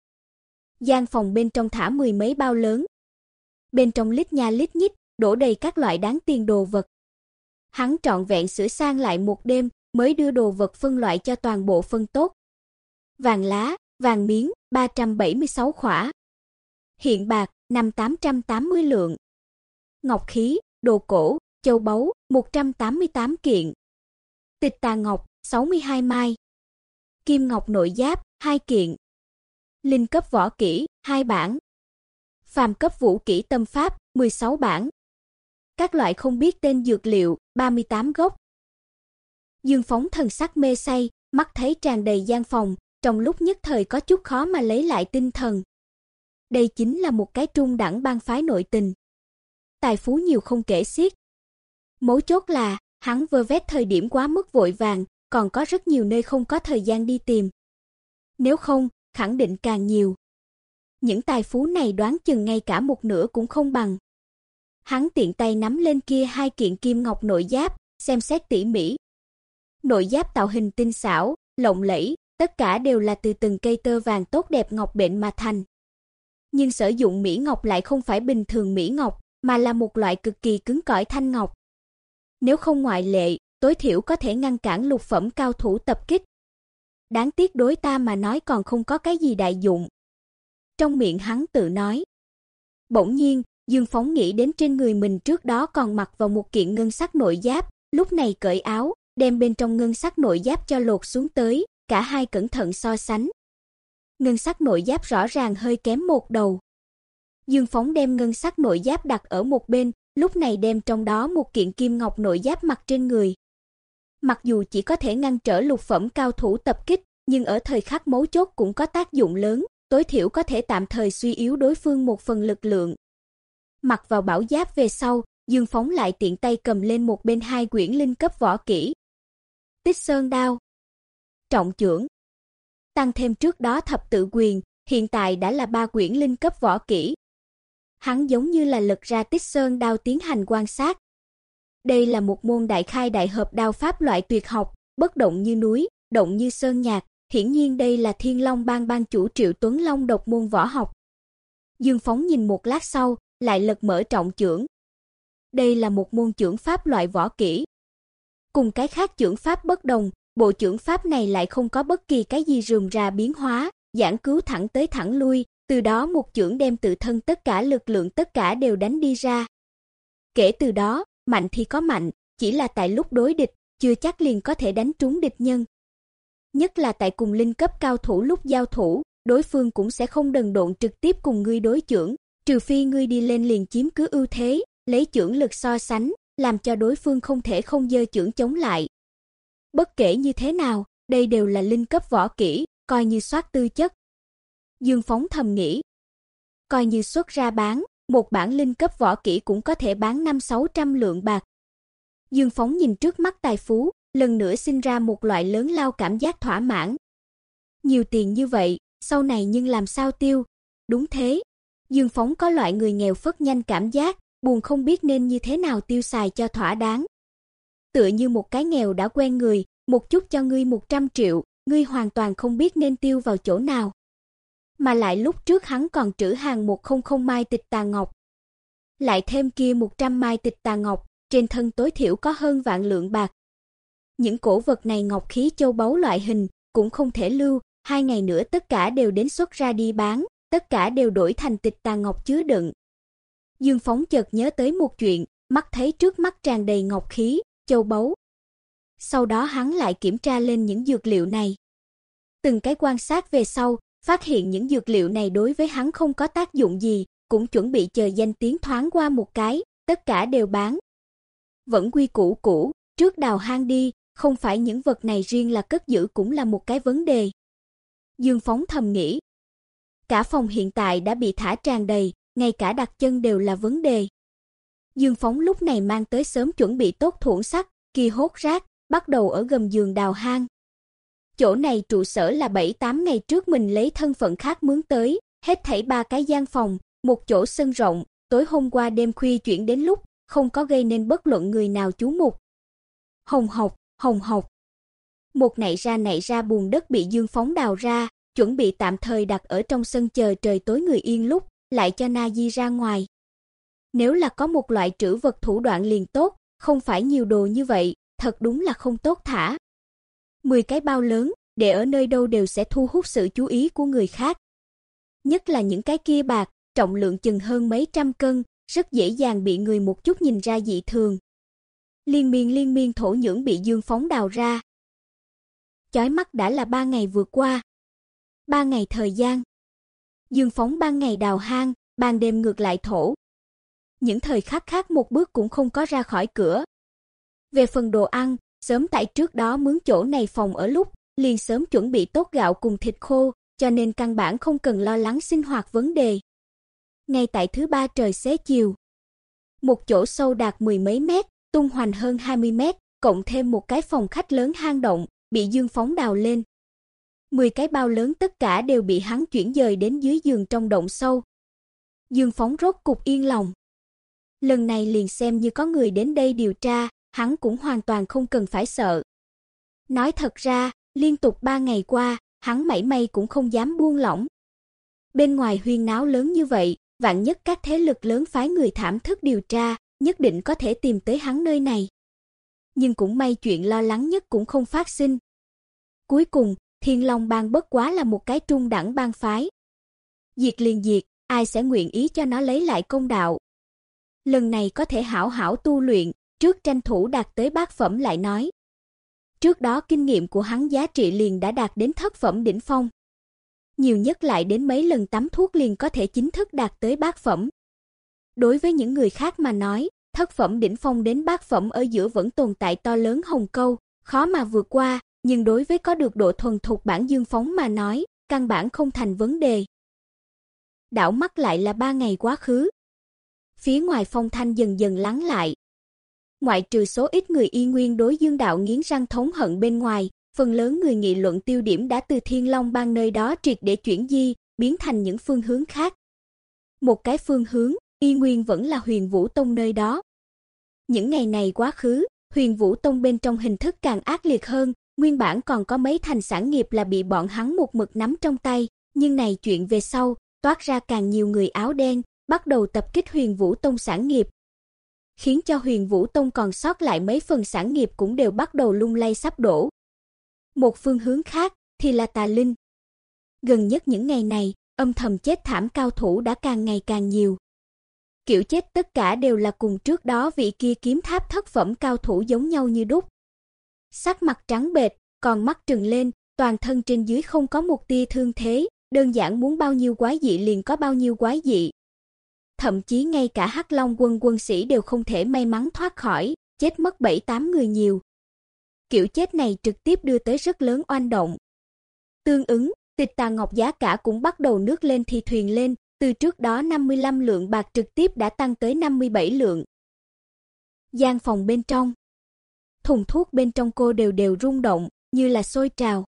Gian phòng bên trong thả mười mấy bao lớn. Bên trong lít nha lít nhít, đổ đầy các loại đáng tiền đồ vật. Hắn trọn vẹn sửa sang lại một đêm, mới đưa đồ vật phân loại cho toàn bộ phân tốt. Vàng lá, vàng miếng 376 khỏa, hiện bạc 5880 lượng, ngọc khí, đồ cổ, châu báu 188 kiện, tịch tà ngọc 62 mai, kim ngọc nội giáp 2 kiện, linh cấp võ kỹ 2 bản, phàm cấp vũ kỹ tâm pháp 16 bản. Các loại không biết tên dược liệu 38 gốc. Dương Phóng thần sắc mê say, mắt thấy tràn đầy gian phòng, trong lúc nhất thời có chút khó mà lấy lại tinh thần. Đây chính là một cái trung đẳng bang phái nội tình. Tài phú nhiều không kể xiết. Mấu chốt là, hắn vơ vét thời điểm quá mức vội vàng, còn có rất nhiều nơi không có thời gian đi tìm. Nếu không, khẳng định càng nhiều. Những tài phú này đoán chừng ngay cả một nửa cũng không bằng. Hắn tiện tay nắm lên kia hai kiện kim ngọc nội giáp, xem xét tỉ mỉ. Nội giáp tạo hình tinh xảo, lộng lẫy, tất cả đều là từ từng cây tơ vàng tốt đẹp ngọc bệnh mà thành. Nhưng sử dụng mỹ ngọc lại không phải bình thường mỹ ngọc, mà là một loại cực kỳ cứng cỏi thanh ngọc. Nếu không ngoại lệ, tối thiểu có thể ngăn cản lục phẩm cao thủ tập kích. Đáng tiếc đối ta mà nói còn không có cái gì đại dụng. Trong miệng hắn tự nói. Bỗng nhiên, Dương Phóng nghĩ đến trên người mình trước đó còn mặc vào một kiện ngân sắc nội giáp, lúc này cởi áo, đem bên trong ngân sắc nội giáp cho lột xuống tới, cả hai cẩn thận so sánh. Ngân sắc nội giáp rõ ràng hơi kém một đầu. Dương Phóng đem ngân sắc nội giáp đặt ở một bên, lúc này đem trong đó một kiện kim ngọc nội giáp mặc trên người. Mặc dù chỉ có thể ngăn trở lục phẩm cao thủ tập kích, nhưng ở thời khắc mấu chốt cũng có tác dụng lớn, tối thiểu có thể tạm thời suy yếu đối phương một phần lực lượng. Mặc vào bảo giáp về sau, Dương Phóng lại tiện tay cầm lên một bên hai quyển linh cấp võ kỹ. Tích Sơn đao, Trọng chưởng, tăng thêm trước đó thập tự quyền, hiện tại đã là ba quyển linh cấp võ kỹ. Hắn giống như là lật ra Tích Sơn đao tiến hành quan sát. Đây là một môn đại khai đại hợp đao pháp loại tuyệt học, bất động như núi, động như sơn nhạc, hiển nhiên đây là Thiên Long Bang ban chủ Triệu Tuấn Long độc môn võ học. Dương Phóng nhìn một lát sau, lại lật mở trọng chưởng. Đây là một môn chưởng pháp loại võ kỹ. Cùng cái khác chưởng pháp bất đồng, bộ chưởng pháp này lại không có bất kỳ cái gì rườm rà biến hóa, giảng cứu thẳng tới thẳng lui, từ đó một chưởng đem tự thân tất cả lực lượng tất cả đều đánh đi ra. Kể từ đó, mạnh thì có mạnh, chỉ là tại lúc đối địch, chưa chắc liền có thể đánh trúng địch nhân. Nhất là tại cùng linh cấp cao thủ lúc giao thủ, đối phương cũng sẽ không đần độn trực tiếp cùng ngươi đối chưởng, trừ phi ngươi đi lên liền chiếm cứ ưu thế, lấy chưởng lực so sánh, làm cho đối phương không thể không dơ chưởng chống lại. Bất kể như thế nào, đây đều là linh cấp võ kỹ, coi như soát tư chất. Dương Phóng thầm nghĩ, coi như xuất ra bán, một bản linh cấp võ kỹ cũng có thể bán 5-600 lượng bạc. Dương Phóng nhìn trước mắt tài phú, lần nữa sinh ra một loại lớn lao cảm giác thỏa mãn. Nhiều tiền như vậy, sau này nhưng làm sao tiêu? Đúng thế, Dương Phóng có loại người nghèo phất nhanh cảm giác, buồn không biết nên như thế nào tiêu xài cho thỏa đáng. Tựa như một cái nghèo đã quen người, một chút cho ngươi 100 triệu, ngươi hoàn toàn không biết nên tiêu vào chỗ nào. Mà lại lúc trước hắn còn trữ hàng 100 mai tịch tà ngọc. Lại thêm kia 100 mai tịch tà ngọc, trên thân tối thiểu có hơn vạn lượng bạc. Những cổ vật này ngọc khí châu báu loại hình cũng không thể lưu, hai ngày nữa tất cả đều đến xuất ra đi bán, tất cả đều đổi thành tịch tà ngọc chứa đựng. Dương Phóng chợt nhớ tới một chuyện, mắt thấy trước mắt tràn đầy ngọc khí, châu báu. Sau đó hắn lại kiểm tra lên những dược liệu này. Từng cái quan sát về sau, phát hiện những dược liệu này đối với hắn không có tác dụng gì, cũng chuẩn bị chờ danh tiếng thoáng qua một cái, tất cả đều bán. Vẫn quy củ cũ, trước đào hang đi, không phải những vật này riêng là cất giữ cũng là một cái vấn đề. Dương Phóng thầm nghĩ, Cả phòng hiện tại đã bị thả tràn đầy, ngay cả đặt chân đều là vấn đề. Dương Phóng lúc này mang tới sớm chuẩn bị tốt thuẫn sắt, kỳ hốt rác, bắt đầu ở gầm giường đào hang. Chỗ này trụ sở là 7-8 ngày trước mình lấy thân phận khác mướn tới, hết thảy ba cái gian phòng, một chỗ sân rộng, tối hôm qua đêm khuya chuyển đến lúc, không có gây nên bất luận người nào chú mục. Hồng học, hồng học. Một nảy ra nảy ra buồn đất bị Dương Phóng đào ra, chuẩn bị tạm thời đặt ở trong sân chờ trời tối người yên lúc, lại cho Na Di ra ngoài. Nếu là có một loại trữ vật thủ đoạn liền tốt, không phải nhiều đồ như vậy, thật đúng là không tốt thả. 10 cái bao lớn, để ở nơi đâu đều sẽ thu hút sự chú ý của người khác. Nhất là những cái kia bạc, trọng lượng chừng hơn mấy trăm cân, rất dễ dàng bị người một chút nhìn ra dị thường. Liên miên liên miên thổ nhưỡng bị Dương phóng đào ra. Chói mắt đã là ba ngày vừa qua. Ba ngày thời gian. Dương phóng ban ngày đào hang, ban đêm ngược lại thổ. Những thời khắc khác một bước cũng không có ra khỏi cửa. Về phần đồ ăn, sớm tại trước đó mướn chỗ này phòng ở lúc, liền sớm chuẩn bị tốt gạo cùng thịt khô, cho nên căn bản không cần lo lắng sinh hoạt vấn đề. Ngay tại thứ ba trời xế chiều, một chỗ sâu đạt mười mấy mét, tung hoành hơn 20 mét, cộng thêm một cái phòng khách lớn hang động, bị Dương phóng đào lên. 10 cái bao lớn tất cả đều bị hắn chuyển dời đến dưới giường trong động sâu. Dương phóng rốt cục yên lòng. Lần này liền xem như có người đến đây điều tra, hắn cũng hoàn toàn không cần phải sợ. Nói thật ra, liên tục 3 ngày qua, hắn mảy may cũng không dám buông lỏng. Bên ngoài huyên náo lớn như vậy, vạn nhất các thế lực lớn phái người thảm thức điều tra, nhất định có thể tìm tới hắn nơi này. Nhưng cũng may chuyện lo lắng nhất cũng không phát sinh. Cuối cùng, Thiên Long Bang bất quá là một cái trung đẳng bang phái. Diệt liền diệt, ai sẽ nguyện ý cho nó lấy lại công đạo. Lần này có thể hảo hảo tu luyện, trước tranh thủ đạt tới bát phẩm lại nói. Trước đó kinh nghiệm của hắn giá trị liền đã đạt đến thất phẩm đỉnh phong. Nhiều nhất lại đến mấy lần tắm thuốc liền có thể chính thức đạt tới bát phẩm. Đối với những người khác mà nói, thất phẩm đỉnh phong đến bát phẩm ở giữa vẫn tồn tại to lớn hồng câu, khó mà vượt qua, nhưng đối với có được độ thuần thục bản dương phóng mà nói, căn bản không thành vấn đề. Đảo mắt lại là ba ngày quá khứ. Phía ngoài phong thanh dần dần lắng lại. Ngoại trừ số ít người y nguyên đối Dương đạo nghiến răng thống hận bên ngoài, phần lớn người nghị luận tiêu điểm đã từ Thiên Long bang nơi đó triệt để chuyển di, biến thành những phương hướng khác. Một cái phương hướng, y nguyên vẫn là Huyền Vũ Tông nơi đó. Những ngày này quá khứ, Huyền Vũ Tông bên trong hình thức càng ác liệt hơn, nguyên bản còn có mấy thành sản nghiệp là bị bọn hắn một mực nắm trong tay, nhưng này chuyện về sau, toát ra càng nhiều người áo đen, bắt đầu tập kích Huyền Vũ Tông sản nghiệp. Khiến cho Huyền Vũ Tông còn sót lại mấy phần sản nghiệp cũng đều bắt đầu lung lay sắp đổ. Một phương hướng khác thì là Tà Linh. Gần nhất những ngày này, âm thầm chết thảm cao thủ đã càng ngày càng nhiều. Kiểu chết tất cả đều là cùng trước đó vị kia kiếm tháp thất phẩm cao thủ giống nhau như đúc. Sắc mặt trắng bệch, còn mắt trừng lên, toàn thân trên dưới không có một tia thương thế, đơn giản muốn bao nhiêu quái dị liền có bao nhiêu quái dị. Thậm chí ngay cả Hắc Long quân quân sĩ đều không thể may mắn thoát khỏi, chết mất 7-8 người nhiều. Kiểu chết này trực tiếp đưa tới rất lớn oanh động. Tương ứng, tịch tà ngọc giá cả cũng bắt đầu nước lên thì thuyền lên, từ trước đó 55 lượng bạc trực tiếp đã tăng tới 57 lượng. Gian phòng bên trong, thùng thuốc bên trong cô đều đều rung động, như là sôi trào.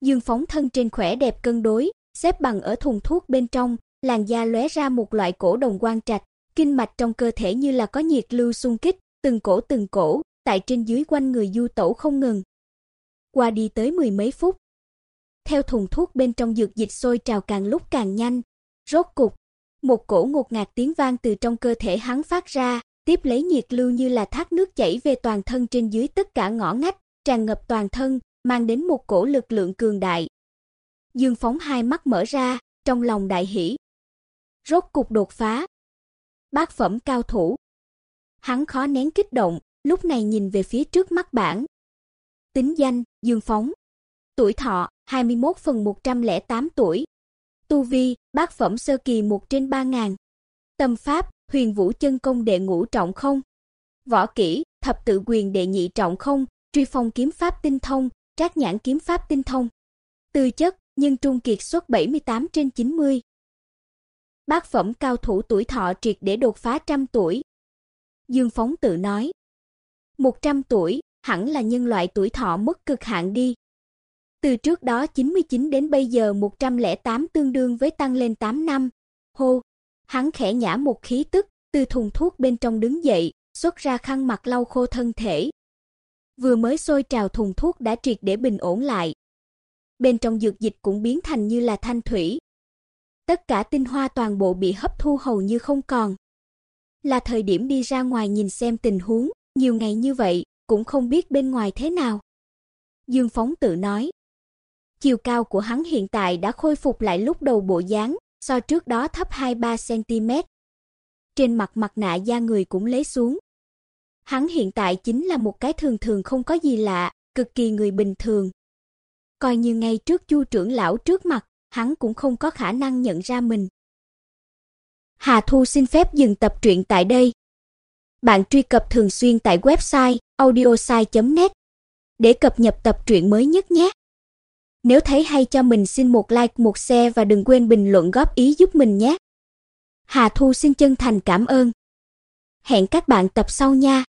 Dương phóng thân trên khỏe đẹp cân đối, xếp bằng ở thùng thuốc bên trong, làn da lóe ra một loại cổ đồng quang trạch, kinh mạch trong cơ thể như là có nhiệt lưu xung kích, từng cổ từng cổ, tại trên dưới quanh người du tẩu không ngừng. Qua đi tới mười mấy phút. Theo thùng thuốc bên trong dược dịch sôi trào càng lúc càng nhanh, rốt cục, một cổ ngột ngạt tiếng vang từ trong cơ thể hắn phát ra, tiếp lấy nhiệt lưu như là thác nước chảy về toàn thân trên dưới tất cả ngõ ngách, tràn ngập toàn thân, mang đến một cổ lực lượng cường đại. Dương Phóng hai mắt mở ra, trong lòng đại hỉ. Rốt cục đột phá. Bát phẩm cao thủ. Hắn khó nén kích động, lúc này nhìn về phía trước mắt bảng. Tính danh: Dương Phóng. Tuổi thọ: 21 phần 108 tuổi. Tu vi: Bát phẩm sơ kỳ 1 trên 3000. Tâm pháp: Huyền Vũ chân công đệ ngũ trọng không. Võ kỹ: Thập tự quyền đệ nhị trọng không, Truy phong kiếm pháp tinh thông, Trác nhãn kiếm pháp tinh thông. Tư chất: Nhân trung kiệt xuất 78 trên 90. bác phẩm cao thủ tuổi thọ triệt để đột phá trăm tuổi. Dương Phóng tự nói, 100 tuổi, hẳn là nhân loại tuổi thọ mất cực hạn đi. Từ trước đó 99 đến bây giờ 108 tương đương với tăng lên 8 năm. Hô, hắn khẽ nhả một khí tức, từ thùng thuốc bên trong đứng dậy, xuất ra khăn mặt lau khô thân thể. Vừa mới sôi trào thùng thuốc đã triệt để bình ổn lại. Bên trong dược dịch cũng biến thành như là thanh thủy. Tất cả tinh hoa toàn bộ bị hấp thu hầu như không còn. Là thời điểm đi ra ngoài nhìn xem tình huống, nhiều ngày như vậy, cũng không biết bên ngoài thế nào. Dương Phóng tự nói. chiều cao của hắn hiện tại đã khôi phục lại lúc đầu bộ dáng, so trước đó thấp 2-3 cm. Trên mặt mặt nạ da người cũng lấy xuống. Hắn hiện tại chính là một cái thường thường không có gì lạ, cực kỳ người bình thường. Coi như ngay trước Chu trưởng lão trước mặt, hắn cũng không có khả năng nhận ra mình. Hà Thu xin phép dừng tập truyện tại đây. Bạn truy cập thường xuyên tại website audiosai.net để cập nhật tập truyện mới nhất nhé. Nếu thấy hay cho mình xin một like, một share và đừng quên bình luận góp ý giúp mình nhé. Hà Thu xin chân thành cảm ơn. Hẹn các bạn tập sau nha.